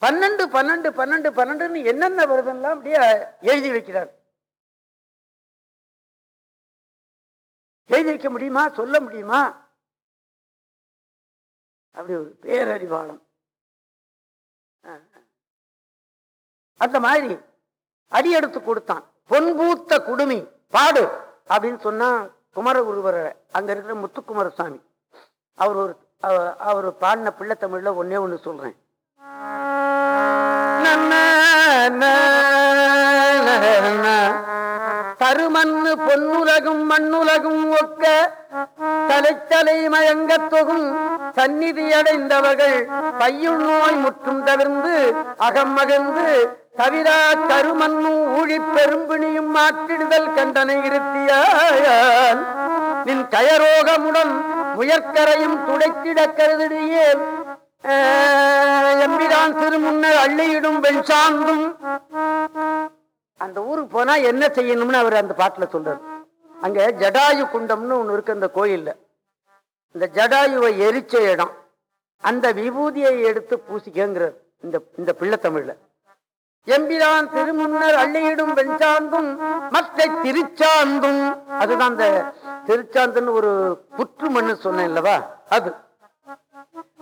பன்னெண்டு பன்னெண்டு பன்னெண்டு பன்னெண்டுன்னு என்னென்ன வருதுன்னா அப்படியே எழுதி வைக்கிறார். எழுதி வைக்க முடியுமா? சொல்ல முடியுமா? அப்படி ஒரு பேரறிவாளம். அந்த மாதிரி அடி எடுத்து கொடுத்தான் பொன்பூத்த குடுமி பாடு அப்படின்னு சொன்னா குமரகுருவர அங்கே இருக்கிற முத்துக்குமாரசாமி. அவர் ஒரு அவர் பாடின பிள்ளை தமிழில் ஒன்னே ஒண்ணு சொல்றேன். தருமண்ணு பொன்னுலகும் மண்ணுலகும் ஒக்க தலைத்தலை மயங்கத் தொகும் சந்நிதி அடைந்தவர்கள் பையுள் நோய் முற்றும் தவிர்ந்து அகம் மகிழ்ந்து கவிதா கருமன்னும் ஊழி பெரும்பிணியும் மாற்றிடுதல் கண்டனை இருத்தியாயால் நின் கயரோகமுடன் முயற்கரையும் துடைத்திட கருதியே எம்பிரான் திருமுன்னர் அள்ளியிடும் வெண்சாந்தும் அந்த ஊருக்கு போனா என்ன செய்யணும்னு அவர் அந்த பாட்டுல சொல்றாரு. அங்க ஜடாயு குண்டம்னு ஒண்ணு இருக்கு அந்த கோயில்ல. இந்த ஜடாயுவை எரிச்ச இடம். அந்த விபூதியை எடுத்து பூசிக்கங்கிறார் இந்த இந்த பிள்ளை தமிழ்ல. எம்பிரான் திருமுன்னர் அள்ளியிடும் வெஞ்சாந்தும் மற்ற திருச்சாந்தும். அதுதான் அந்த திருச்சாந்துன்னு ஒரு புற்று மண்ணு சொன்னேன் அது.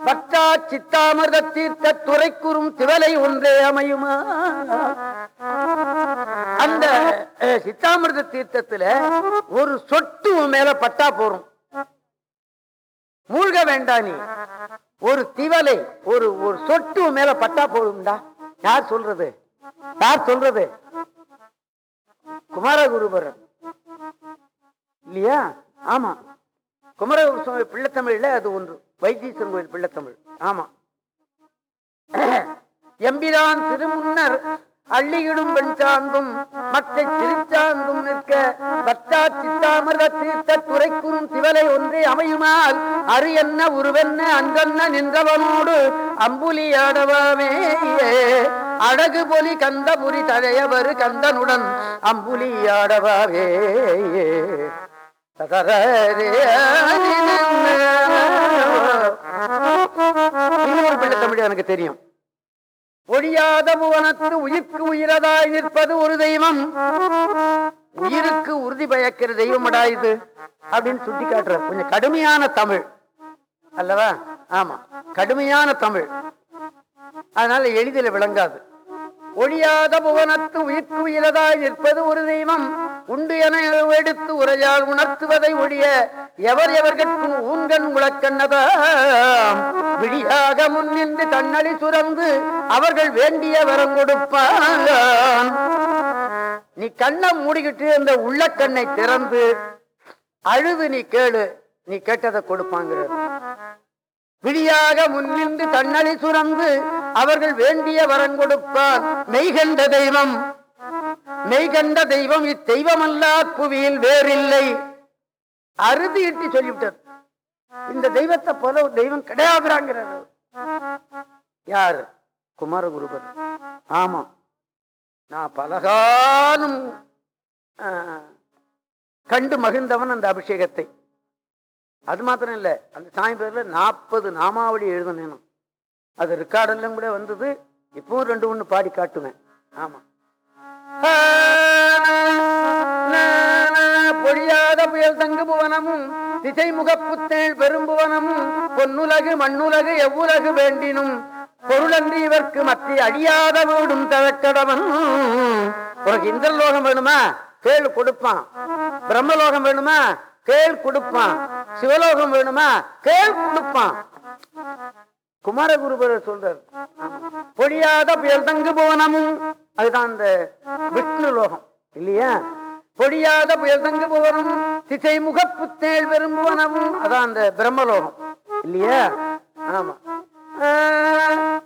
பச்சா சித்தாமிர்த தீர்த்த துறைக்குறும் திவலை ஒன்றே அமையுமா? அந்த சித்தாமிரத சித்தாமிர்த தீர்த்தத்துல ஒரு சொட்டு மேல பட்டா போறோம் மூழ்க வேண்டா நீ. ஒரு திவலை ஒரு ஒரு சொட்டு மேல பட்டா போடும்டா. யார் சொல்றது? யார் சொல்றது? குமாரகுருபரன் இல்லையா? ஆமா. குமரகுரு சுவாமி பிள்ளைத்தமிழ்ல அது ஒன்று. வைத்தீஸ்வரன் கோயில் பிள்ளைத்தமிழ். ஆமா. எம்பிரான் திருமுன்னர் அள்ளியிடும் வெண் சாந்தும் மற்ற திருச்சாந்தும் நிற்க பத்தா சித்தாமிரத தீர்த்த துறைக்கும் திவலை ஒன்றே அமையுமால் அரு என்ன உருவென்ன அங்கன்ன நின்றவனோடு அம்புலியாடவாமே அழகு பொலி கந்தபுரி தழையவரு கந்தனுடன் அம்புலி ஆடவாவே இன்னொரு பிள்ளை தமிழ் எனக்கு தெரியும். ஒழியாத புவனத்து உயிர்க்கு உயிரதாய் நிற்பது ஒரு தெய்வம். உயிருக்கு உறுதி பயக்கிற தெய்வமடா இது அப்படின்னு சுட்டி காட்டுற கொஞ்சம் கடுமையான தமிழ். அல்லவா? ஆமா. கடுமையான தமிழ். அதனால எளிதில் விளங்காது. ஒழியாத புவனத்து உயிர்த்து உயிரதாய் நிற்பது ஒரு தெய்வம். உண்டு என எடுத்து உரையால் உணர்த்துவதை ஒழிய எவர் எவர்கட்கும் ஊன்கண் உளக்கண்ணதாம் விழியாக முன்னின்று தன்னழி சுரந்து அவர்கள் வேண்டிய வரம் கொடுப்பான். நீ கண்ணை மூடிக்கிட்டு அந்த உள்ளக்கண்ணை திறந்து அழுது நீ கேளு நீ கேட்டதை கொடுப்பாங்க விழியாக முன்னின்று தன்னழி சுரந்து அவர்கள் வேண்டிய வரம் கொடுப்பார். மெய்கண்ட தெய்வம். மெய்கண்ட தெய்வம் இத்தெய்வமல்லா புவியில் வேறில்லை. அறுதியிட்டு சொல்லிவிட்டார் இந்த தெய்வத்தை போல ஒரு தெய்வம் கிடையாதுறாங்கிறார் யாரு? குமாரகுருபர் ஆமா. நான் பலகாலம் கண்டு மகிழ்ந்தவன் அந்த அபிஷேகத்தை. அது மாத்திரம் இல்லை. அந்த சாமி பேர்ல நாற்பது நாமாவளி எழுதணும் அது ரெக்கார்டெல்லாம் கூட வந்தது. இப்பவும் ரெண்டு ஒண்ணு பாடி காட்டுவேன். ஆமா. பொழியாத புயல் தங்கு புவனமும் திசை முகப்புத்தேள் பெரும்புவனமும் பொன்னுலகு மண்ணுலகு எவ்வுலகு வேண்டினும் பொருளன்றி இவர்க்கு மத்திய அழியாத வீடும் தவக்கடவன் உனக்கு இந்திரலோகம் வேணுமா? கேள் கொடுப்பான். பிரம்மலோகம் வேணுமா? கேள் கொடுப்பான். சிவலோகம் வேணுமா? கேள் கொடுப்பான். குமாரகுருபரர் சொல்றார் பொழியாத புயல் தங்கு புவனமும் அதுதான் அந்த விஷ்ணு லோகம் இல்லையா? பொழியாத புயல் தங்கு புவனம் திசை முகப்புத்தேள் விரும்புவனமும் அதான் அந்த பிரம்மலோகம் இல்லையா? ஆமா.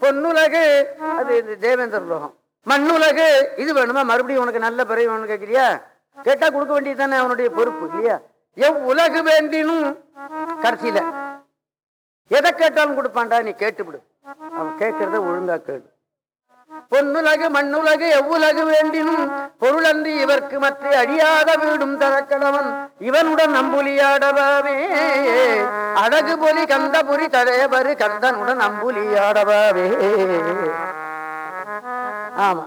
பொன்னுலகு அது இந்த தேவேந்திர லோகம். மண்ணுலகு இது வேணுமா? மறுபடியும் உனக்கு நல்ல பிறகு வேணும்னு கேட்கிறியா? கேட்டா கொடுக்க வேண்டியது தானே அவனுடைய பொறுப்பு இல்லையா? எவ் உலகு வேண்டினும் கடைசியில எதை கேட்டாலும் கொடுப்பான்டா நீ கேட்டுவிடு. அவன் கேட்கறத ஒழுங்கா கேடு பொன்னுலகு மண்ணுலகு எவ்வுலகு வேண்டினும் பொருளன்றி இவர்க்கு மற்ற அழியாத வீடும் தரக்கடவன் இவனுடன் நம்புலியாடவாவே. அழகு பொலி கந்தபுரி தடையபரு கந்தனுடன் நம்புலியாடவாவே. ஆமா.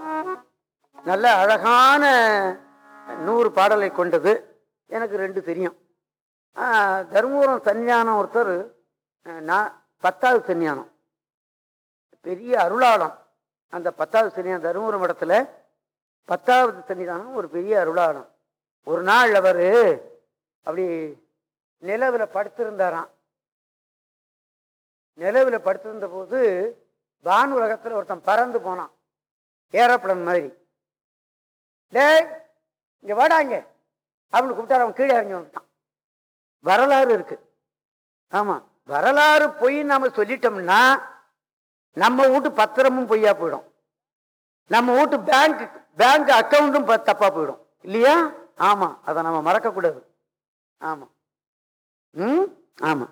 நல்ல அழகான நூறு பாடலை கொண்டது. எனக்கு ரெண்டு தெரியும். தர்மபுரம் தருமபுரம் சன்னியானம் ஒருத்தர் நான் பத்தாவது சன்னியானம். பெரிய அருளாளம். அந்த பத்தாவது சன்னியானம் தருமபுரம் இடத்துல பத்தாவது சன்னிதானம் ஒரு பெரிய அருளாளம். ஒரு நாள் அவர் அப்படி நிலவில் படுத்திருந்தாராம். நிலவில் படுத்திருந்த போது வான் உலகத்தில் ஒருத்தன் பறந்து போனான். ஏரோப்ளேன் மாதிரி. டேய் இங்கே வாடாங்க அப்படின்னு கூப்பிட்டாரு. அவன் கீழே இறங்கி வந்துட்டான். வரலாறு இருக்கு. ஆமாம் வரலாறு பொய் நாம சொல்லிட்டோம்னா நம்ம வீட்டு பத்திரமும் பொய்யா போயிடும். நம்ம வீட்டு பேங்க் பேங்க் அக்கௌண்ட்டும் ப- தப்பா போயிடும். இல்லையா? ஆமா. அதை நம்ம மறக்க கூடாது ஆமா. ம்? ஆமா.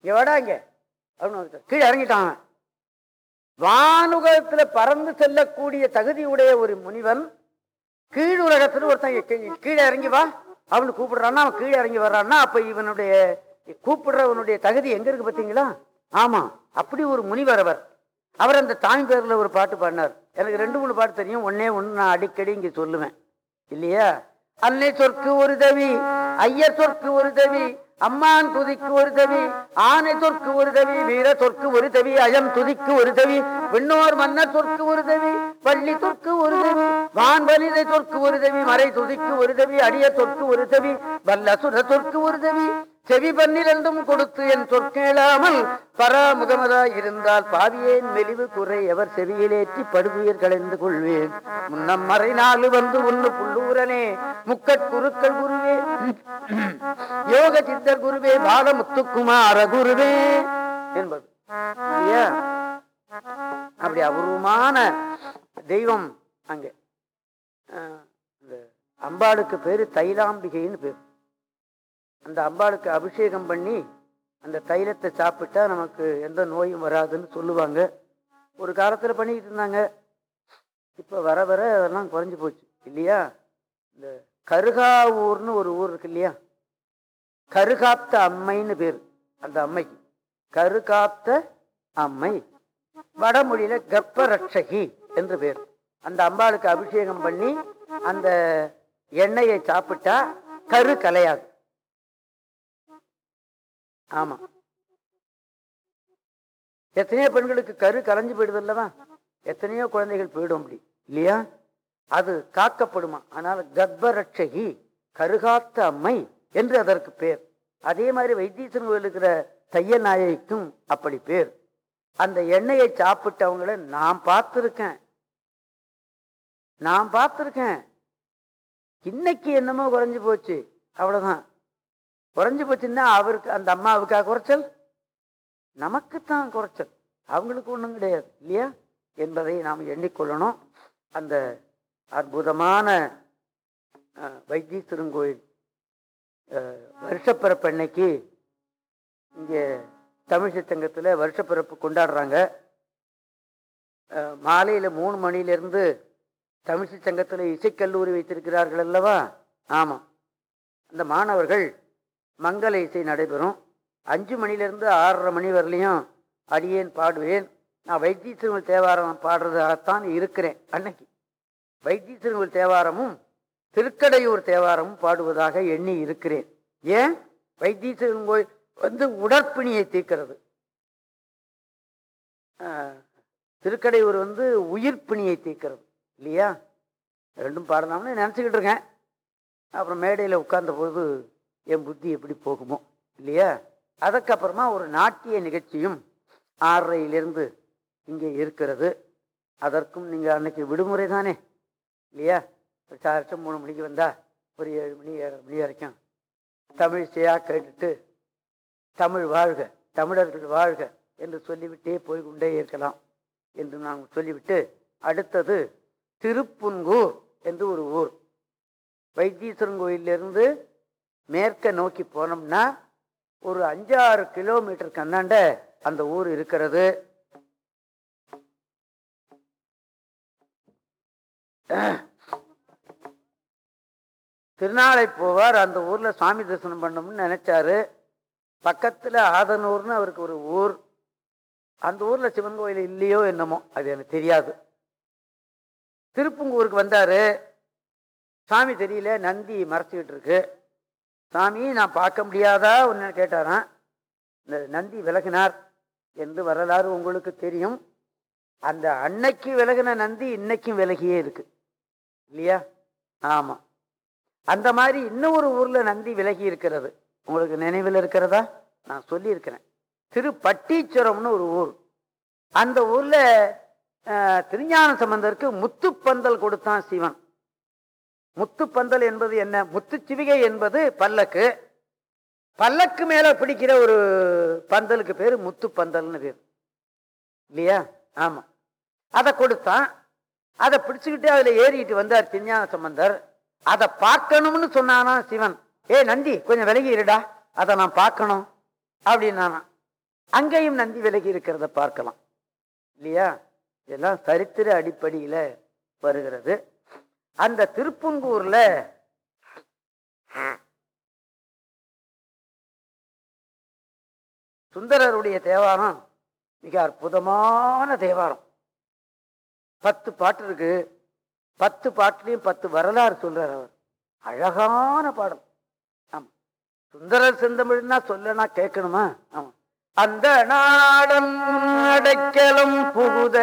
இங்க வாடா இங்க. அப்படின்னு கீழே இறங்கிட்டான் வானுகத்தில் வானுகத்துல பறந்து செல்லக்கூடிய தகுதியுடைய ஒரு முனிவன் கீழ் உலகத்துல ஒருத்தன் கீழே இறங்கி வா. அப்படின்னு கூப்பிடுறான்னா அவன் கீழே இறங்கி வர்றான்னா அப்ப இவனுடைய கூப்பிடுறவனுடைய தகுதி எங்க இருக்கு பார்த்தீங்களா ஆமா அப்படி ஒரு முனிவர் அவர் அவர் அந்த தாய் பேரில் ஒரு பாட்டு பாடினார் எனக்கு ரெண்டு மூணு பாட்டு தெரியும் ஒன்னே ஒண்ணு நான் அடிக்கடி இங்க சொல்லுவேன் இல்லையா அன்னை சொற்கு ஒரு தவி ஐயர் சொற்கு ஒரு தவி அம்மான் துதிக்கு ஒரு தவி ஆனை சொற்கு ஒரு தவி வீர சொற்கு ஒரு தவி அயம் துதிக்கு ஒரு தவி விண்ணோர் மன்னர் சொற்கு ஒரு தவி பள்ளி சொற்கு ஒரு தவி வான் வலிதை சொற்கு ஒரு தவி மறை துதிக்கு ஒரு தவி அடிய சொற்கு ஒரு தவி வல்லசுர சொற்கு ஒரு தவி செவி பன்னிரண்டும் கொடுத்து என் சொற்கேளாமல் பராமுகமதாய் இருந்தால் பாவியேன் மெலிவு குறை எவர் செவியிலேற்றி படுதுயர் கலைந்து கொள்வேன். முன்னம் மறை நாலு வந்து ஒன்னு புல்லூரனே முக்கட்குருக்கள் குருவே. யோக சித்தர் குருவே பாலமுத்துக்குமார குருவே என்பது. அப்படி அபூர்வமான தெய்வம் அங்கே. இந்த அம்பாளுக்கு பேரு தைலாம்பிகைன்னு பேர். அந்த அம்பாளுக்கு அபிஷேகம் பண்ணி அந்த தைலத்தை சாப்பிட்டா நமக்கு எந்த நோயும் வராதுன்னு சொல்லுவாங்க. ஒரு காலத்தில் பண்ணிக்கிட்டு இருந்தாங்க. இப்போ வர வர அதெல்லாம் குறைஞ்சி போச்சு. இல்லையா? இந்த கருகாவூர்னு ஒரு ஊர் இருக்கு இல்லையா? கருகாப்த அம்மைன்னு பேர். அந்த அம்மைக்கு கருகாப்த அம்மை. வடமொழியில கர்ப்பரட்சகி என்று பேர். அந்த அம்பாளுக்கு அபிஷேகம் பண்ணி அந்த எண்ணெயை சாப்பிட்டா கரு கலையாது ஆமாம் எத்தனையோ பெண்களுக்கு கரு கலைஞ்சு போயிடுது அல்லவா? எத்தனையோ குழந்தைகள் போயிடும் அப்படி. இல்லையா? அது காக்கப்படுமா? ஆனால் கர்ப்பரட்சகி கருகாத்த அம்மை என்று அதற்கு பேர். அதே மாதிரி வைத்தீஸ்வரன் கோயில் இருக்கிற தைய நாயகிக்கும் அப்படி பேர். அந்த எண்ணெயை சாப்பிட்டவங்கள நான் பார்த்துருக்கேன். நான் பார்த்துருக்கேன். இன்னைக்கு என்னமோ குறைஞ்சு போச்சு. அவ்வளோதான் குறைஞ்சி போச்சுன்னா அவருக்கு அந்த அம்மாவுக்கா குறைச்சல்? நமக்குத்தான் குறைச்சல். அவங்களுக்கு ஒன்றும் கிடையாது இல்லையா? என்பதை நாம் எண்ணிக்கொள்ளணும். அந்த அற்புதமான வைத்தீஸ்வரன் கோயில் வருஷப்பிறப்பு அன்னைக்கு இங்கே தமிழிசை சங்கத்தில் வருஷப்பிறப்பு கொண்டாடுறாங்க. மாலையில் மூணு மணிலேருந்து தமிழிசை சங்கத்தில் இசைக்கல்லூரி வைத்திருக்கிறார்கள் அல்லவா? ஆமாம் அந்த மாணவர்கள் மங்கள இசை நடைபெறும். அஞ்சு மணிலேருந்து ஆறரை மணி வரலையும் அடியேன் பாடுவேன். நான் வைத்தீஸ்வரன் தேவாரம் பாடுறதாகத்தான் இருக்கிறேன் அன்னைக்கு. வைத்தீஸ்வரன் தேவாரமும் திருக்கடையூர் தேவாரமும் பாடுவதாக எண்ணி இருக்கிறேன். ஏன்? வைத்தீஸ்வரன் கோயில் வந்து உடற்பிணியை தீர்க்கிறது. திருக்கடையூர் வந்து உயிர்ப்பிணியை தீர்க்கிறது. இல்லையா? ரெண்டும் பாடலாம்னு நினச்சிக்கிட்டு இருக்கேன். அப்புறம் மேடையில் உட்கார்ந்த போது என் புத்தி எப்படி போகுமோ இல்லையா? அதுக்கப்புறமா ஒரு நாட்டிய நிகழ்ச்சியும் ஆறரையிலிருந்து இங்கே இருக்கிறது. அதற்கும் நீங்கள் அன்னைக்கு விடுமுறை தானே இல்லையா? ஒரு சாரட்சம் மூணு மணிக்கு வந்தால் ஒரு ஏழு மணி ஏழரை மணி வரைக்கும் தமிழிசையாக கேட்டுட்டு தமிழ் வாழ்க தமிழர்கள் வாழ்க என்று சொல்லிவிட்டே போய்கொண்டே இருக்கலாம் என்று நாங்கள் சொல்லிவிட்டு அடுத்தது திருப்புன்கூர் என்று ஒரு ஊர். வைத்தீஸ்வரன் கோயிலிருந்து மேற்க நோக்கி போனோம்னா ஒரு அஞ்சாறு கிலோமீட்டர் கண்ணாண்ட அந்த ஊர் இருக்கிறது. திருநாளை போவார். அந்த ஊரில் சாமி தரிசனம் பண்ணணும்னு நினச்சாரு. பக்கத்தில் ஆதனூர்னு அவருக்கு ஒரு ஊர். அந்த ஊரில் சிவன் கோயில் இல்லையோ என்னமோ அது எனக்கு தெரியாது. திருப்பங்கூருக்கு வந்தார். சாமி தெரியல நந்தி மறைச்சிக்கிட்டு இருக்கு. சாமி நான் பார்க்க முடியாதா? ஒன்று கேட்டாராம். இந்த நந்தி விலகினார் என்று வரலாறு உங்களுக்கு தெரியும். அந்த அன்னைக்கு விலகின நந்தி இன்னைக்கும் விலகியே இருக்கு. இல்லையா? ஆமாம் அந்த மாதிரி இன்னொரு ஊரில் நந்தி விலகி இருக்கிறது. உங்களுக்கு நினைவில் இருக்கிறதா? நான் சொல்லியிருக்கிறேன். திருப்பட்டீச்சுரம்னு ஒரு ஊர். அந்த ஊரில் திருஞான சம்பந்தருக்கு முத்துப்பந்தல் கொடுத்தான் சிவன். முத்துப்பந்தல் என்பது என்ன? முத்துச்சிவிகை என்பது பல்லக்கு. பல்லக்கு மேல பிடிக்கிற ஒரு பந்தலுக்கு பேரு முத்துப்பந்தல்னு பேர். இல்லையா? ஆமா. அதை கொடுத்தான். அதை பிடிச்சுக்கிட்டு அதுல ஏறிட்டு வந்தார் திருஞான சம்பந்தர். அதை பார்க்கணும்னு சொன்னானா சிவன். ஏ நந்தி கொஞ்சம் விலகி இருடா. அதை நான் பார்க்கணும். அப்படின்னானா அங்கேயும் நந்தி விலகி இருக்கிறத பார்க்கலாம். இல்லையா? இதெல்லாம் சரித்திர அடிப்படையில் வருகிறது. அந்த திருப்புங்கூர்ல சுந்தரருடைய தேவாரம் மிக அற்புதமான தேவாரம். பத்து பாட்டு இருக்கு. பத்து பாட்டுலையும் பத்து வரலாறு சொல்றார் அவர். அழகான பாடல். ஆமா. சுந்தரர் செந்தமிழ்னா சொல்லனா கேட்கணுமா? ஆமா. அந்த நாடன் அடைக்கலம் புகுத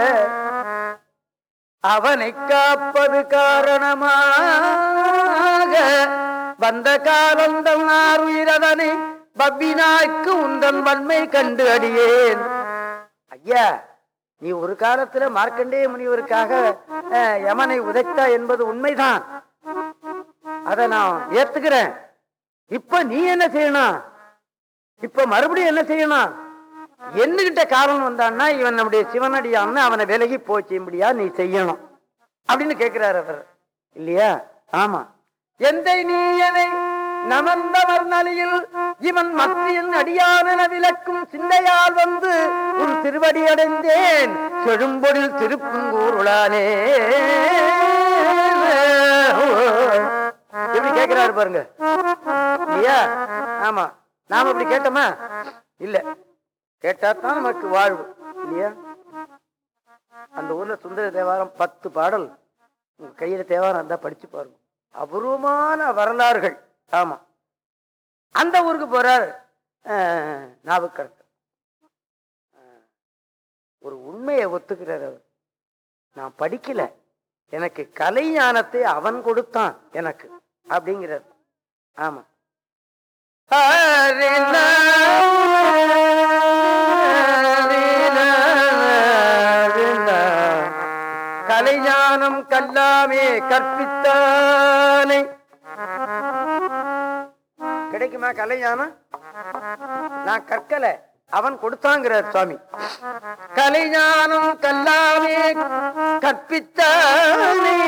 அவனை காப்பது காரணமாக. வந்த காலந்தம் ஆறுயிரதனை பவ்வினாய்க்கு உந்தன் வன்மை கண்டு அடியேன். ஐயா நீ ஒரு காலத்துல மார்க்கண்டேய முனிவருக்காக யமனை உதைத்தா என்பது உண்மைதான். அதை நான் ஏத்துக்கிறேன். இப்ப நீ என்ன செய்யணும்? இப்ப மறுபடியும் என்ன செய்யணும்? என்னகிட்ட காரணம் வந்தான்னா இவன் நம்முடைய சிவனடியான்னு அவனை விலகி போச்சும்படியா நீ செய்யணும் அப்படின்னு கேட்கிறார் அவர். இல்லையா? ஆமா. எந்த நீயனை நமந்தவர் நலியில் இவன் மத்தியில் அடியானென விளக்கும் சிந்தையால் வந்து உன் திருவடி அடைந்தேன் செழும்பொழில் திருப்புங்கூருளானே எப்படி கேட்கிறாரு பாருங்க. இல்லையா? ஆமா. நாம அப்படி கேட்டோமா? இல்ல. கேட்டா தான் நமக்கு வாழ்வு இல்லையா? அந்த ஊர்ல சுந்தர தேவாரம் பத்து பாடல். உங்க கையில தேவாரம் இருந்தா படிச்சு பாருங்க. அபூர்வமான வரலாறுகள். ஆமா. அந்த ஊருக்கு போறார் நாவுக்கரசர். ஒரு உண்மையை ஒத்துக்கிறார் அவர். நான் படிக்கல. எனக்கு கலை ஞானத்தை அவன் கொடுத்தான் எனக்கு அப்படிங்கிறார். ஆமா. கலைஞானம் கல்லாமே கற்பித்தானை. கிடைக்குமா கலைஞானம்? நான் கற்கல. அவன் கொடுத்தாங்கிறார் சுவாமி. கலைஞானம் கல்லாமே கற்பித்தானே.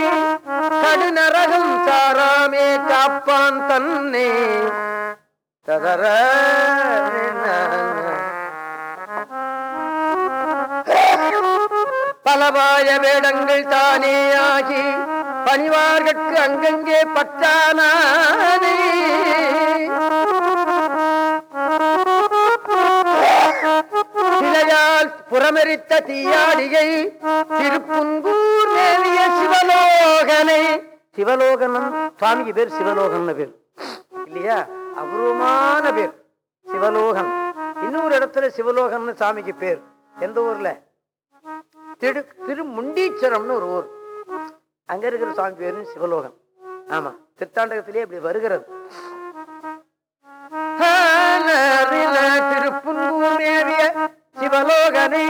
கடுநரகம் சாராமே காப்பான் தன்னே. ததர பலவாய வேடங்கள் தானே ஆகி பணிவார்கட்கு அங்கங்கே பற்றானே சிலையால் புறமெரித்த தீயாடிகை திருப்புங்கூர் மேவிய சிவலோகனை. சிவலோகனம் சுவாமிக்கு பேர் சிவலோகன் பேர். இல்லையா? அபூர்வமான பேர். சிவலோகன் இன்னொரு இடத்துல சிவலோகன் சாமிக்கு பேர். எந்த ஊர்ல? திரு திருமுண்டீச்சரம்னு ஒரு ஊர். அங்க இருக்கிற சுவாமி பேரு சிவலோகம். ஆமா திருத்தாண்டகத்திலே இப்படி வருகிறது. திருப்புங்கூர் மேவிய சிவலோகனை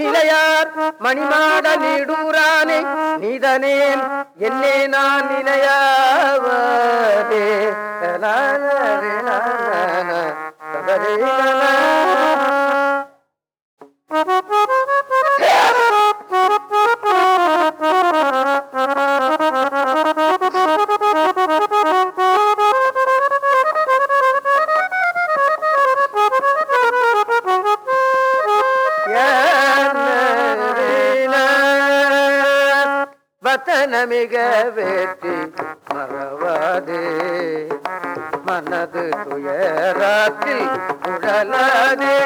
நிலையார் மணிமாட நீடூரானே நீதனேன் என்னே நான் நிலையாவதே. வத்தனமிக வேட்டி மறவாதே. மனது துயராத்தில் உடலாதே.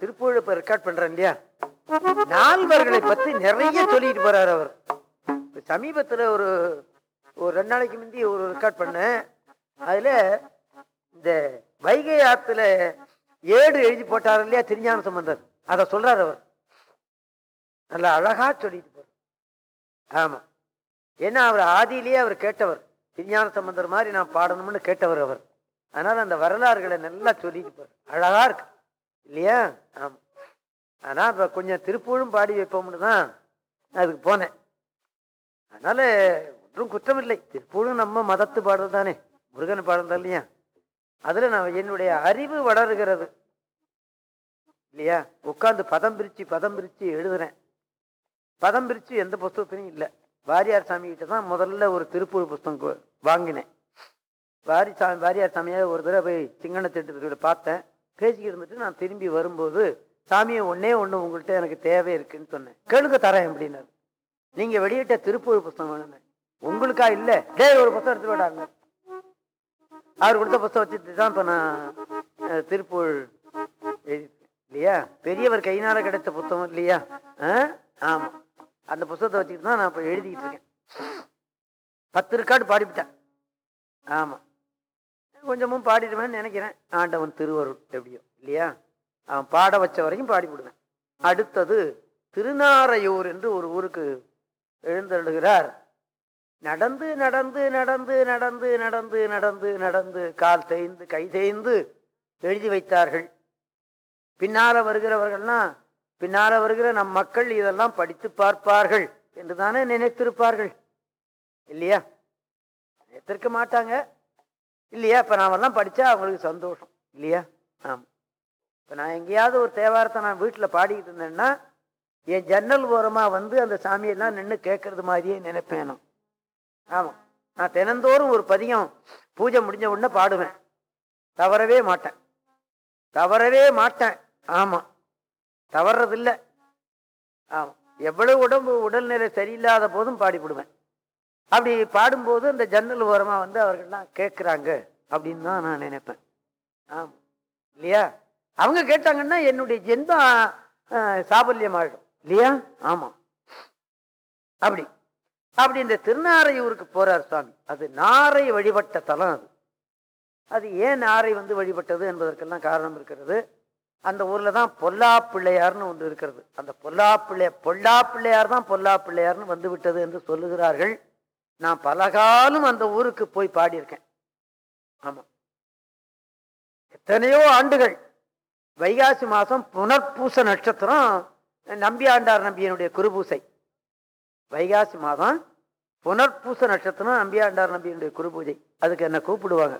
திருப்பூரில் இப்போ ரெக்கார்ட் பண்றேன் இல்லையா? நால்வர்களை பத்தி நிறைய சொல்லிட்டு போறாரு அவர். சமீபத்தில் சமீபத்துல ஒரு ஒரு ரெண்டு நாளைக்கு முந்தி ஒரு ரெக்கார்ட் பண்ணேன். அதில் இந்த வைகை ஆற்றுல ஏடு எழுதி போட்டார் இல்லையா திருஞான சம்பந்தர். அதை சொல்கிறார் அவர். நல்லா அழகா சொல்லிட்டு போகிறார் ஆமாம் ஏன்னா அவர் ஆதியிலேயே அவர் கேட்டவர். திருஞான சம்பந்தர் மாதிரி நான் பாடணும்னு கேட்டவர் அவர். அதனால் அந்த வரலாறுகளை நல்லா சொல்லிட்டு போகிறார் அழகாக இருக்கு. இல்லையா? ஆமாம் ஆனால் இப்போ கொஞ்சம் திருப்பூரும் பாடி வைப்போம்னு தான் அதுக்கு போனேன். அதனால் ஒன்றும் குற்றம் இல்லை திருப்பூரும் நம்ம மதத்து பாடல் தானே. முருகன் பாடல் தான் இல்லையா? அதில் நான் என்னுடைய அறிவு வளருகிறது. இல்லையா? உட்காந்து பதம் பிரிச்சு பதம் பிரித்து எழுதுறேன். பதம் பிரிச்சு எந்த புஸ்தகத்திலையும் இல்லை. வாரியார் சாமிகிட்ட தான் முதல்ல ஒரு திருப்பூர் புஸ்தகம் வாங்கினேன். வாரி சாமி வாரியார் சாமியாக ஒரு தடவை போய் சிங்கன திட்டத்தில் பார்த்தேன் பேசிக்கிட்டு இருந்துட்டு நான் திரும்பி வரும்போது சாமியை ஒன்னே ஒன்று உங்கள்கிட்ட எனக்கு தேவை இருக்குன்னு சொன்னேன். கேளுங்க தரேன் அப்படின்னாரு. நீங்க வெளியிட்ட திருப்பூர் புஸ்தகம் வேணுமே உங்களுக்கா இல்லை? டே ஒரு புத்தகம் எடுத்து விடாங்க அவர் கொடுத்த புத்தகம் வச்சுட்டு தான் இப்போ நான் திருப்பூர் எழுதியிருக்கேன். இல்லையா? பெரியவர் கையினால கிடைத்த புத்தகம் இல்லையா? ஆ? அந்த புத்தகத்தை வச்சுக்கிட்டு தான் நான் இப்போ எழுதிக்கிட்டு இருக்கேன். பத்து ரெக்கார்டு பாடிவிட்டேன். ஆமாம் கொஞ்சமும் பாடிடுவேன்னு நினைக்கிறேன். ஆண்டவன் திருவருள் எப்படியோ இல்லையா? அவன் பாட வச்ச வரைக்கும் பாடிவிடுவேன். அடுத்தது திருநாரையூர் என்று ஒரு ஊருக்கு எழுந்தருளுகிறார். நடந்து நடந்து நடந்து நடந்து நடந்து நடந்து நடந்து கால் தேய்ந்து கை தேய்ந்து எழுதி வைத்தார்கள். பின்னால வருகிறவர்கள்லாம் பின்னால வருகிற நம் மக்கள் இதெல்லாம் படித்து பார்ப்பார்கள் என்று தானே நினைத்திருப்பார்கள். இல்லையா? நினைத்திருக்க மாட்டாங்க. இல்லையா? இப்போ நாமெல்லாம் படித்தா அவங்களுக்கு சந்தோஷம். இல்லையா? ஆமாம் இப்போ நான் எங்கேயாவது ஒரு தேவாரத்தை நான் வீட்டில் பாடிக்கிட்டு இருந்தேன்னா என் ஜன்னல் ஓரமாக வந்து அந்த சாமியெல்லாம் நின்று கேட்கறது மாதிரியே நினைப்பேன் நான். நான் தினந்தோறும் ஒரு பதியம் பூஜை முடிஞ்ச உடனே பாடுவேன். தவறவே மாட்டேன். தவறவே மாட்டேன். ஆமாம் தவறதில்லை. ஆமாம் எவ்வளவு உடம்பு உடல்நிலை சரியில்லாத போதும் பாடிவிடுவேன். அப்படி பாடும்போது அந்த ஜன்னல் ஓரமாக வந்து அவர்கள்லாம் கேட்குறாங்க அப்படின்னு தான் நான் நினைப்பேன். ஆமா. இல்லையா? அவங்க கேட்டாங்கன்னா என்னுடைய ஜென்மம் சாபல்யம் ஆகிடும் இல்லையா? ஆமாம் அப்படி. அப்படி இந்த திருநாரையூருக்கு போறார் சுவாமி அது நாரை வழிபட்ட தலம் அது. அது ஏன் நாரை வந்து வழிபட்டது என்பதற்கெல்லாம் காரணம் இருக்கிறது. அந்த ஊரில் தான் பொல்லா பிள்ளையார்னு ஒன்று இருக்கிறது. அந்த பொல்லா பிள்ளைய பொல்லா பிள்ளையார் தான் பொல்லா பிள்ளையார்னு வந்து விட்டது என்று சொல்லுகிறார்கள். நான் பலகாலம் அந்த ஊருக்கு போய் பாடியிருக்கேன். ஆமாம் எத்தனையோ ஆண்டுகள். வைகாசி மாதம் புனர்பூச நட்சத்திரம் நம்பி ஆண்டார் நம்பியனுடைய குருபூசை. வைகாசி மாதம் புனர்பூச நட்சத்திரம் நம்பி ஆண்டார் நம்பியனுடைய குருபூஜை. அதுக்கு என்ன கூப்பிடுவாங்க?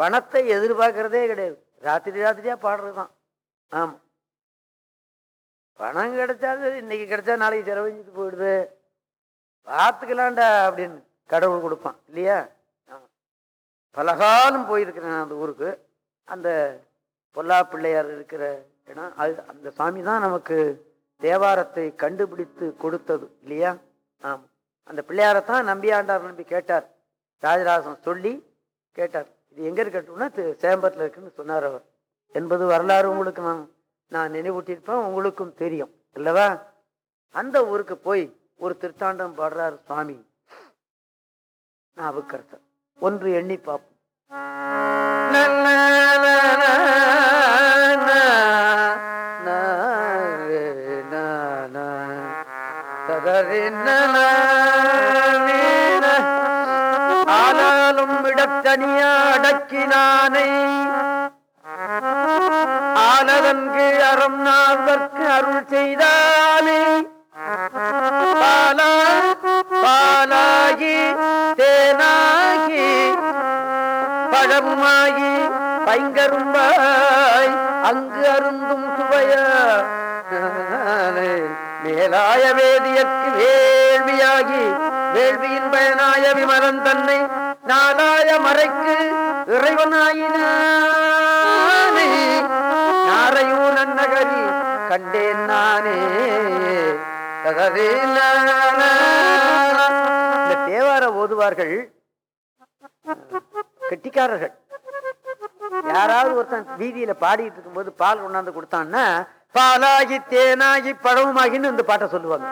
பணத்தை எதிர்பார்க்கறதே கிடையாது. ராத்திரி ராத்திரியா பாடுறது தான் ஆமாம் பணம் கிடைச்சாது இன்னைக்கு கிடைச்சா நாளைக்கு செலவழிஞ்சிட்டு போயிடுது. பார்த்துக்கலாண்டா அப்படின்னு கடவுள் கொடுப்பான் இல்லையா? பலகாலம் போயிருக்கிறேன் அந்த ஊருக்கு. அந்த பொல்லா பிள்ளையார் இருக்கிற இடம் அது அந்த சாமி தான் நமக்கு தேவாரத்தை கண்டுபிடித்து கொடுத்தது இல்லையா? ஆமாம் அந்த பிள்ளையாரை தான் நம்பியாண்டார் நம்பி கேட்டார். ராஜராசன் சொல்லி கேட்டார். இது எங்கே இருக்கட்டும்னா சேம்பரத்தில் இருக்குன்னு சொன்னார் அவர். என்பது வரலாறு உங்களுக்கு நான் நான் நினைவூட்டியிருப்பேன் உங்களுக்கும் தெரியும் இல்லவா அந்த ஊருக்கு போய் ஒரு திருத்தாண்டம் பாடுறார் சுவாமி நாவுக்கரசர் ஒன்று எண்ணி பார்ப்போம். ஆனாலும் விடத்தனியா அடக்கினானை. ஆனதன்கு அறம் நான்வர்க்கு அருள் செய்தால் பாலாகி தேனாகி பழமுமாகி பைங்கரும்பாய் அங்கு அருந்தும் சுவைய மேலாய வேதியற்கு வேள்வியாகி வேள்வியின் பயனாய விமலன் தன்னை நாளாய மறைக்கு இறைவனாயினானே. யாரையோ நன்னகரி கண்டேன் நானே. இந்த தேவார ஓதுவார்கள் கெட்டிக்காரர்கள். யாராவது ஒருத்தன் வீதியில பாடிட்டு இருக்கும்போது பால் கொண்டாந்து கொடுத்தான்னா பாலாகி தேனாகி பழவுமாகின்னு இந்த பாட்டை சொல்லுவாங்க.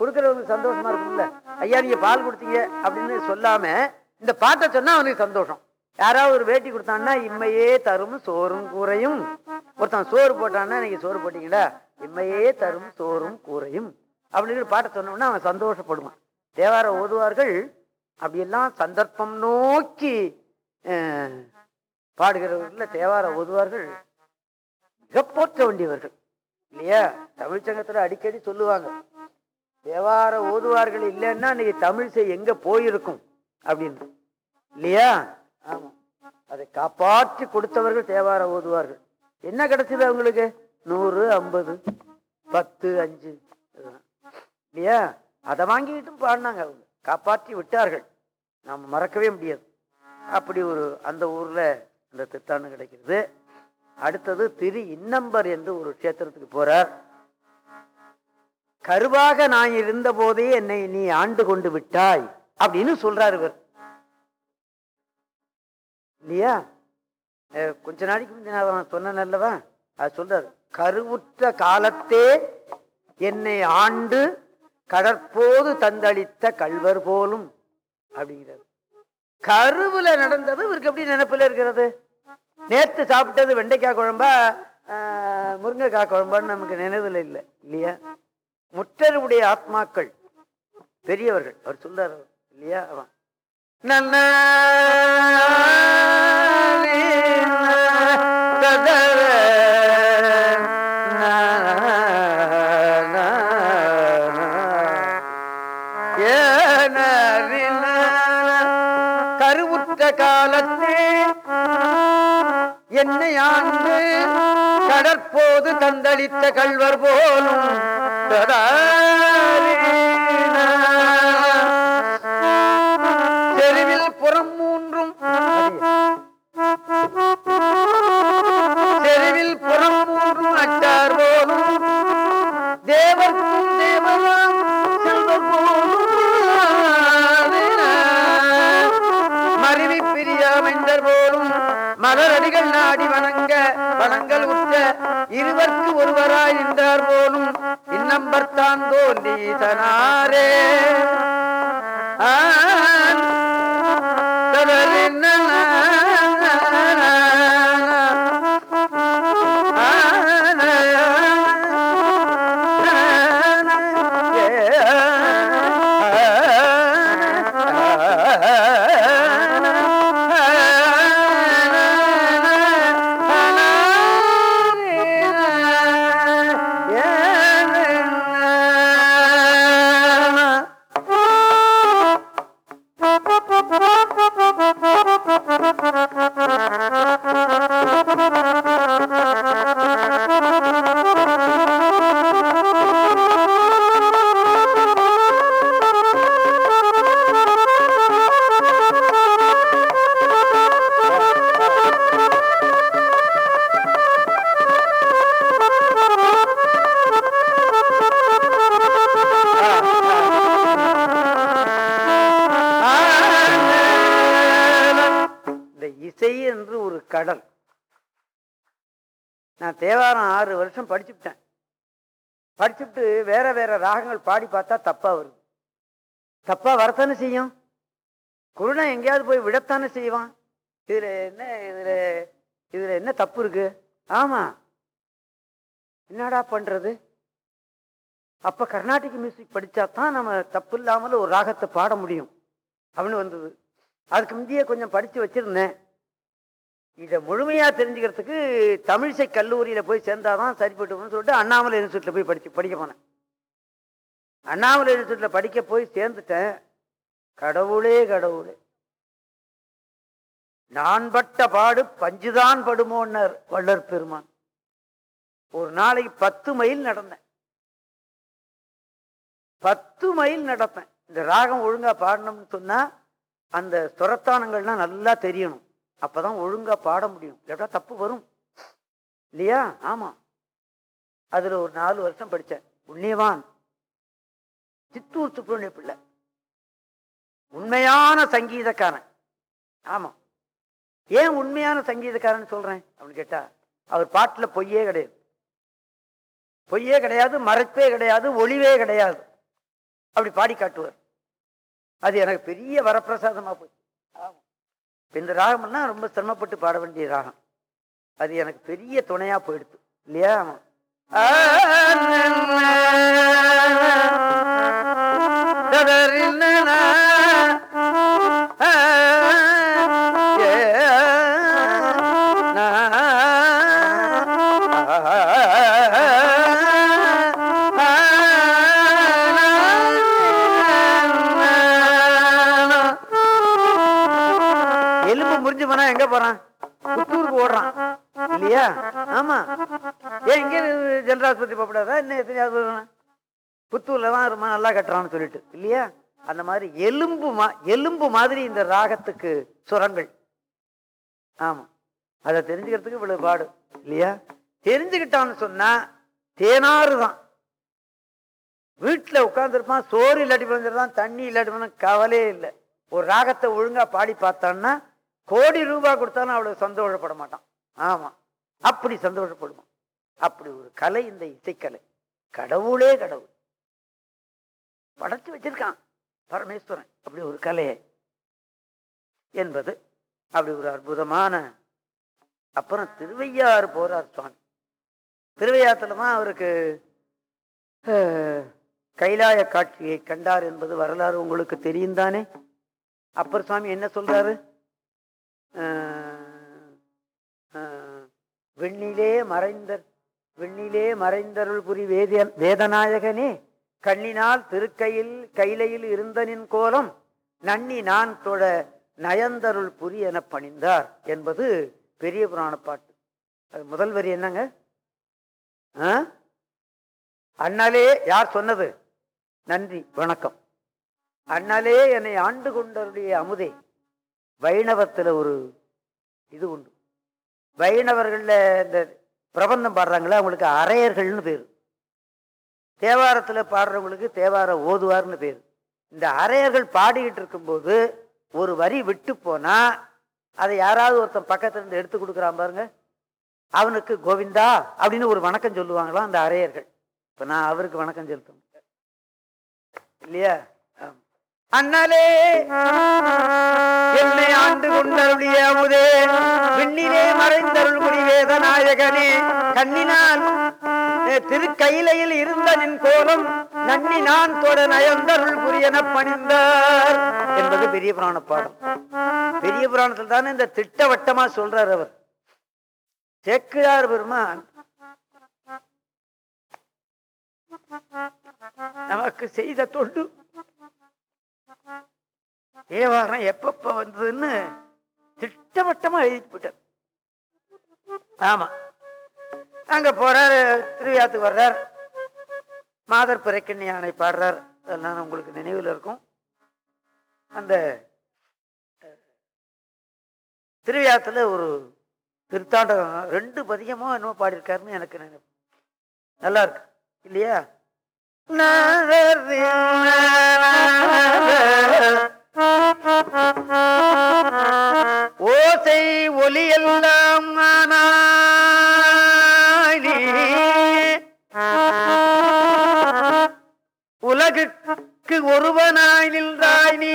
கொடுக்கறவங்க சந்தோஷமா இருக்கும்ல. ஐயா நீங்க பால் கொடுத்தீங்க அப்படின்னு சொல்லாம இந்த பாட்டை சொன்னா அவனுக்கு சந்தோஷம். யாராவது ஒரு வேட்டி கொடுத்தான்னா இம்மையே தரும் சோறும் கூரையும். ஒருத்தன் சோறு போட்டான்னா நீங்க சோறு போட்டீங்களா? இம்மையே தரும் சோறும் கூரையும். அப்படின்னு பாட்டை சொன்னோம்னா அவன் சந்தோஷப்படுவான். தேவார ஓதுவார்கள் அப்படியெல்லாம் சந்தர்ப்பம் நோக்கி அஹ், பாடுகிறவர்கள் தேவார ஓதுவார்கள் மிக போற்ற வேண்டியவர்கள் இல்லையா? தமிழ்ச்சங்கத்தில் அடிக்கடி சொல்லுவாங்க தேவார ஓதுவார்கள் இல்லைன்னா இன்னைக்கு தமிழிசை எங்க போயிருக்கும்? அப்படின்னு. இல்லையா? ஆமா. அதை காப்பாற்றி கொடுத்தவர்கள் தேவார ஓதுவார்கள். என்ன கிடைச்சது அவங்களுக்கு? நூறு ஐம்பது பத்து அஞ்சு இதெல்லாம். இல்லையா? அதை வாங்கிக்கிட்டும் பாடினாங்க அவங்க. காப்பாற்றி விட்டார்கள். நாம் மறக்கவே முடியாது. அப்படி ஒரு அந்த ஊரில் அந்த திட்டான்னு கிடைக்கிறது. அடுத்தது திரு இன்னம்பர் என்று ஒரு கஷேத்திரத்துக்கு போறார். கருவாக நான் இருந்த போதே என்னை நீ ஆண்டு கொண்டு விட்டாய் அப்படின்னு சொல்றாரு இவர். இல்லையா? கொஞ்ச நாளைக்கு முந்தைய நான் சொன்னேன் அல்லவா? அது சொல்றாரு கருவுற்ற காலத்தே என்னை ஆண்டு கடற்போது தந்தளித்த கல்வர் போலும் அப்படிங்கிறது கருவுல நடந்தது இவருக்கு எப்படி நினைப்புல இருக்கிறது? நேத்து சாப்பிட்டது வெண்டைக்காய் குழம்பா முருங்கைக்காய் குழம்பான்னு நமக்கு நினைவுல இல்லை இல்லையா? முற்றருடைய ஆத்மாக்கள் பெரியவர்கள் அவர் சொல்றாரு இல்லையா? அவன் நல்ல காலத்தே. என்னை ஆண்டு கடற்போது தந்தளித்த கல்வர் போலும். தங்கள் இருவர்க்கு ஒருவராய் நின்றார் போலும் இன்னம்பர்த்தான் தோன்றி தனாரே ஆ வசனம் வருஷம் படிச்சுட்டேன் படிச்சுட்டு வேற வேற ராகங்கள் பாடி பார்த்தா தப்பா வருது. தப்பா வரத்தானே செய்யும்? குருணா எங்கேயாவது போய் விடத்தானே செய்வான்? இதுல என்ன இதுல இதுல என்ன தப்பு இருக்கு? ஆமா. என்னடா பண்றது? அப்ப கர்நாடிக் மியூசிக் படிச்சா தான் நம்ம தப்பு இல்லாமல் ஒரு ராகத்தை பாட முடியும். அப்படின்னு வந்தது. அதுக்கு முந்தைய கொஞ்சம் படிச்சு வச்சிருந்தேன். இதை முழுமையாக தெரிஞ்சுக்கிறதுக்கு தமிழிசை கல்லூரியில் போய் சேர்ந்தாதான் தான் சரிப்பட்டுன்னு சொல்லிட்டு அண்ணாமலை இன்ஸ்டியூட்டில் போய் படிச்சு படிக்க போனேன். அண்ணாமலை இன்ஸ்டியூட்டில் படிக்க போய் சேர்ந்துட்டேன். கடவுளே கடவுளே. நான் பட்ட பாடு பஞ்சுதான் படுமோன்னர் வள்ளர் பெருமான். ஒரு நாளைக்கு பத்து மைல் நடந்தேன். பத்து மைல் நடப்பேன் இந்த ராகம் ஒழுங்காக பாடணும்னு சொன்னால் அந்த சுரத்தானங்கள்லாம் நல்லா தெரியணும். அப்பதான் ஒழுங்காக பாட முடியும். இல்லாட்டா தப்பு வரும்? இல்லையா? ஆமாம் அதில் ஒரு நாலு வருஷம் படித்தேன் உண்ணியவான் சித்தூர் சுப்பிரமணிய பிள்ளை. உண்மையான சங்கீதக்காரன். ஆமாம் ஏன் உண்மையான சங்கீதக்காரன் சொல்கிறேன் அப்படின்னு கேட்டால் அவர் பாட்டில் பொய்யே கிடையாது. பொய்யே கிடையாது மறைப்பே கிடையாது ஒளிவே கிடையாது. அப்படி பாடி காட்டுவார். அது எனக்கு பெரிய வரப்பிரசாதமாக போச்சு. இந்த ராகம்னா ரொம்ப சிரமப்பட்டு பாட வேண்டிய ராகம் அது எனக்கு பெரிய துணையா போயிடுது இல்லையா எலும்பு ஆமா. ஏன் இங்கே ஜெனரல் ஆஸ்பத்திரி போகக்கூடாதா. என்ன எத்தனை ஆஸ்பத்திரி புத்தூர்ல தான் ரொம்ப நல்லா கட்டுறான்னு சொல்லிட்டு இல்லையா? அந்த மாதிரி எலும்பு மா எலும்பு மாதிரி இந்த ராகத்துக்கு சுரங்கள். ஆமா. அதை தெரிஞ்சுக்கிறதுக்கு இவ்வளவு பாடு இல்லையா? தெரிஞ்சுக்கிட்டான்னு சொன்னா தேனாறு தான். வீட்டில் உட்காந்துருப்பான் சோறு இல்லாட்டி வந்துருப்பான் தண்ணி இல்லாட்டி கவலையே இல்லை. ஒரு ராகத்தை ஒழுங்கா பாடி பார்த்தான்னா கோடி ரூபாய் கொடுத்தாலும் அவ்வளவு சந்தோஷப்பட மாட்டான். ஆமா. அப்படி சந்தோஷப்படுவோம். அப்படி ஒரு கலை இந்த இசைக்கலை. கடவுளே கடவுள். படைச்சு வச்சிருக்கான் பரமேஸ்வரன். அப்படி ஒரு கலையை என்பது அப்படி ஒரு அற்புதமான அப்புறம் திருவையாறு போறார் சுவாமி. திருவையாத்துல அவருக்கு கைலாய காட்சியை கண்டார் என்பது வரலாறு உங்களுக்கு தெரியும் தானே அப்பர் சுவாமி என்ன சொல்றாரு? ஆஹ் விண்ணிலே மறைந்த விண்ணிலே மறைந்தருள் புரி வேத வேதநாயகனே கண்ணினால் திருக்கையில் கைலையில் இருந்தனின் கோலம் நன்னி நான் தொழ நயந்தருள் புரி என பணிந்தார் என்பது பெரிய புராண பாட்டு. அது முதல் வரி என்னங்க? ஆ? அண்ணலே யார் சொன்னது? நன்றி வணக்கம். அண்ணலே என்னை ஆண்டு கொண்டருடைய அமுதே வைணவத்தில் ஒரு இது உண்டு. வைணவர்களில் இந்த பிரபந்தம் பாடுறாங்களே அவங்களுக்கு அரையர்கள்னு பேர். தேவாரத்தில் பாடுறவங்களுக்கு தேவார ஓதுவார்னு பேர். இந்த அரையர்கள் பாடிக்கிட்டு இருக்கும்போது ஒரு வரி விட்டு போனால் அதை யாராவது ஒருத்தன் பக்கத்துலேருந்து எடுத்து கொடுக்குறான் பாருங்க. அவனுக்கு கோவிந்தா அப்படின்னு ஒரு வணக்கம் சொல்லுவாங்களாம் அந்த அரையர்கள். இப்போ நான் அவருக்கு வணக்கம் செலுத்தணும் இல்லையா? அண்ணலே என்னை ஆண்டு கொண்டருடைய அமுதே விண்ணிலே மறைந்தருள் முடி வேதநாயகனே கண்ணினால் அஹ், திருக்கையிலையில் இருந்த நின் கோலம் நன்னி நான் தொட நயந்தருள் புரியன பணிந்தார் என்பது பெரிய புராண பாடம். பெரிய புராணத்தில் தானே இந்த திட்டவட்டமா சொல்றார் அவர். சேக்கிழார் பெருமான் நமக்கு செய்த தொண்டு தேவாரம் எப்பப்ப வந்ததுன்னு திட்டவட்டமா எழுதி போட்டார் ஆமா. அங்க போறாரு திருவிழாத்துக்கு வர்றார். மாதர் பிறக்கண்ணி யானை பாடுறார். அதெல்லாம் உங்களுக்கு நினைவில் இருக்கும். அந்த திருவிழாத்துல ஒரு திருத்தாண்டகம் ரெண்டு பதிகமோ என்னமோ பாடியிருக்காருன்னு எனக்கு நினைப்பு நல்லா இருக்கு. இல்லையா? நான் ஓசை ஒலி எல்லாம் உலகுக்கு ஒருவனாய் நின்றாய் நீ.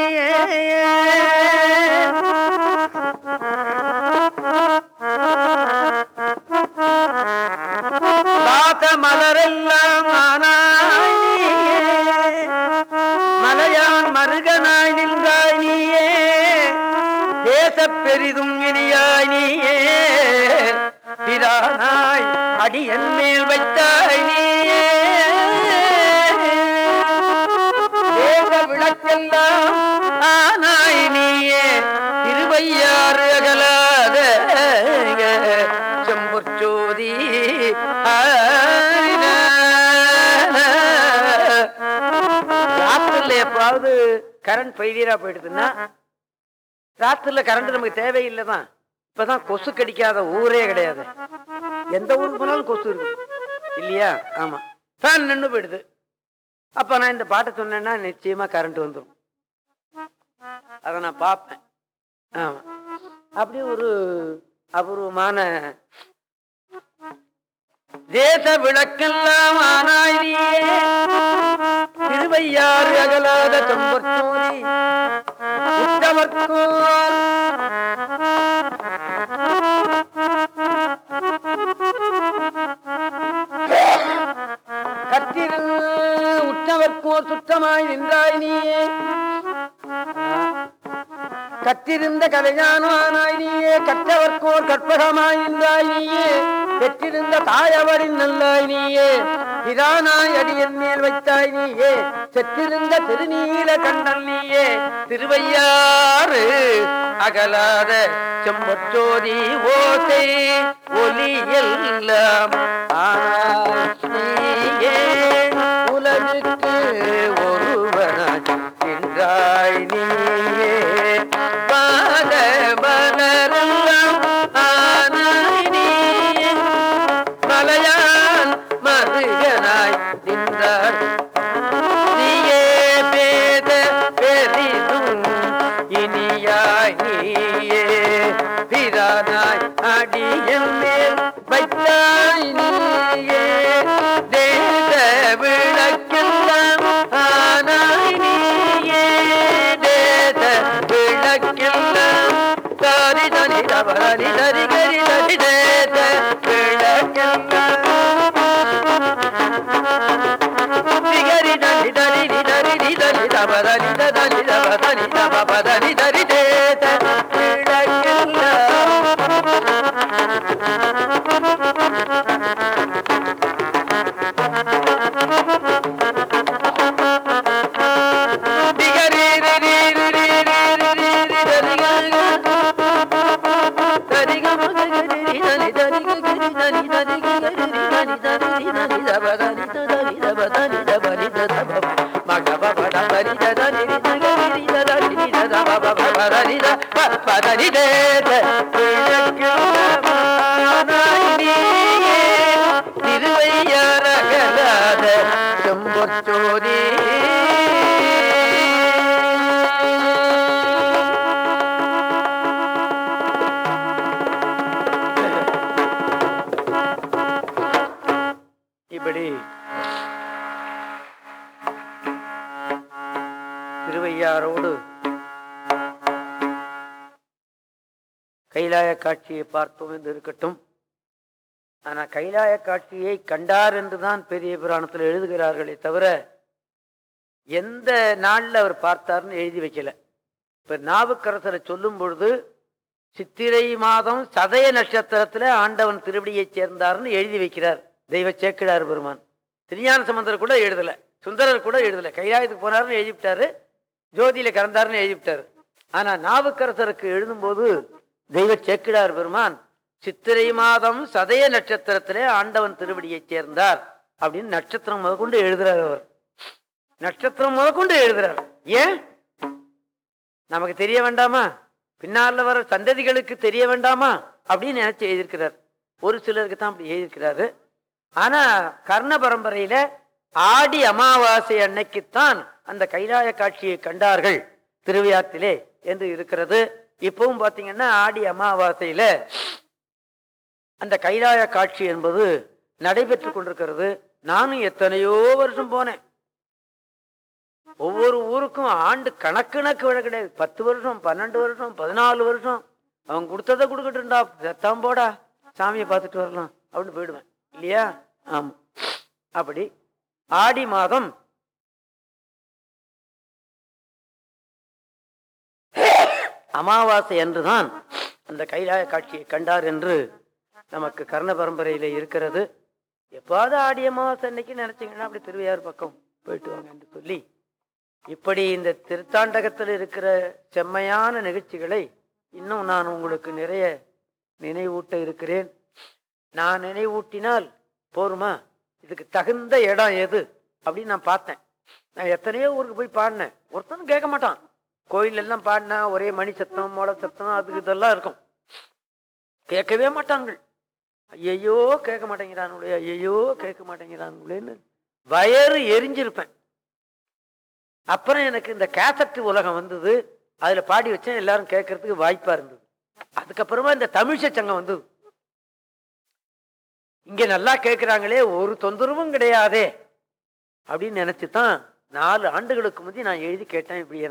மலரெல்லாம் ஆனாய் அடியன் மேல் வைத்தாய் நீயே விளக்கெல்லாம் ஆனாய் நீயே. திருவையாறு அகலாத செம்பொற்சோதி ராத்திரில எப்பாவது கரண்ட் ஃபெயிலியரா போயிடுதுன்னா ராத்திரில கரண்ட் நமக்கு தேவையில்லைதான். இப்பதான் கொசு கடிக்காத ஊரே கிடையாது. எந்த ஊருக்கு போனாலும் கொசு இருக்கு. இல்லையா? ஆமாம் ஃபேன் நின்று போயிடுது. அப்ப நான் இந்த பாட்டை சொன்னேன்னா நிச்சயமா கரண்ட் வந்துடும் அதை நான் பார்ப்பேன். ஆமாம் அப்படி ஒரு அபூர்வமான தேச விளக்கெல்லாம் ஆனாய் திருவையாறு அகலாத தொம்பத்தூரி உத்தமர்கோர் உற்றவர்க்கோர் நின்றாய் நீயே. கற்றிருந்த கலைஞானமானாய் நீயே. கற்றவர்க்கோர் கற்பகமாய் நின்றாய் நீயே. பெற்றிருந்த தாயவரின் நல்லாய் நீயே. பிரானாய் அடியன் மேல் வைத்தாய் நீயே. செற்றிருந்த திருநீல கண்ணன் நீயே. திருவையாறு அகலாத செம்பச்சோதி ஓசை ஒலியெல்லாம் ஆனாய் நீயே காட்சியை பார்த்தோம் என்று இருக்கட்டும். ஆனா கைலாய காட்சியை கண்டார் என்றுதான் பெரிய புராணத்தில் எழுதுகிறார்களே தவிர எந்த நாளில் அவர் பார்த்தார்னு எழுதி வைக்கல. இப்போ நாவுக்கரசரை சொல்லும் பொழுது சித்திரை மாதம் சதய நட்சத்திரத்தில் ஆண்டவன் திருவடியை சேர்ந்தார்னு எழுதி வைக்கிறார் தெய்வ சேக்கிழார் பெருமான். திருஞான சம்பந்தர் கூட எழுதலை சுந்தரர் கூட எழுதலை. கைலாயத்துக்கு போனார்னு எழுதிவிட்டாரு ஜோதியில கறந்தாருன்னு எழுதிவிட்டாரு ஆனால் நாவுக்கரசருக்கு எழுதும்போது தெய்வ சேக்கிடார் பெருமான் சித்திரை மாதம் சதய நட்சத்திரத்திலே ஆண்டவன் திருவடியை சேர்ந்தார் அப்படின்னு நட்சத்திரம் முதற்கொண்டு எழுதுறார் அவர். நட்சத்திரம் முதற்கொண்டு எழுதுறார். ஏன்? நமக்கு தெரிய வேண்டாமா? பின்னால் வர சந்ததிகளுக்கு தெரிய வேண்டாமா? அப்படின்னு நினைச்சு எழுதியிருக்கிறார். ஒரு சிலருக்கு தான் அப்படி எழுதியிருக்கிறாரு. ஆனா கர்ண பரம்பரையில ஆடி அமாவாசை அன்னைக்குத்தான் அந்த கைலாய காட்சியை கண்டார்கள் திருவிழாத்திலே என்று இருக்கிறது. இப்பவும் பார்த்தீங்கன்னா ஆடி அமாவாசையில் அந்த கைலாய காட்சி என்பது நடைபெற்று கொண்டிருக்கிறது. நானும் எத்தனையோ வருஷம் போனேன். ஒவ்வொரு ஊருக்கும் ஆண்டு கணக்கு கணக்கு விட கிடையாது. பத்து வருஷம் பன்னெண்டு வருஷம் பதினாலு வருஷம். அவங்க கொடுத்ததை கொடுக்கட்டும்டா செத்தாம் போடா சாமியை பார்த்துட்டு வரலாம். அப்படின்னு போயிடுவேன். இல்லையா? ஆமாம் அப்படி ஆடி மாதம் அமாவாசை என்றுதான் அந்த கைலாய காட்சியை கண்டார் என்று நமக்கு கர்ண பரம்பரையில இருக்கிறது. எப்பாவது ஆடி அமாவாசை அன்னைக்கு நினைச்சிங்கன்னா அப்படி திருவையார் பக்கம் போயிட்டு வாங்க என்று சொல்லி இப்படி இந்த திருத்தாண்டகத்தில் இருக்கிற செம்மையான நிகழ்ச்சிகளை இன்னும் நான் உங்களுக்கு நிறைய நினைவூட்ட இருக்கிறேன். நான் நினைவூட்டினால் போருமா? இதுக்கு தகுந்த இடம் எது? அப்படின்னு நான் பார்த்தேன். நான் எத்தனையோ ஊருக்கு போய் பாடினேன். ஒருத்தனும் கேட்க மாட்டான். கோயிலெல்லாம் பாடினா ஒரே மணி சத்தம் மோள சத்தம் அதுக்கு இதெல்லாம் இருக்கும். கேட்கவே மாட்டாங்கள் ஐயையோ கேட்க மாட்டேங்கிறானுங்களே ஐயையோ கேட்க மாட்டேங்கிறானுங்களேன்னு வயறு எரிஞ்சிருப்பேன். அப்புறம் எனக்கு இந்த கேசட்டு உலகம் வந்தது. அதில் பாடி வச்சேன் எல்லாரும் கேட்கறதுக்கு வாய்ப்பாக இருந்தது. அதுக்கப்புறமா இந்த தமிழிச சங்கம் வந்தது. இங்கே நல்லா கேட்குறாங்களே ஒரு தொந்தரவும் கிடையாதே அப்படின்னு நினச்சி தான் நாலு ஆண்டுகளுக்கு முந்தி நான் எழுதி கேட்டேன் இப்படி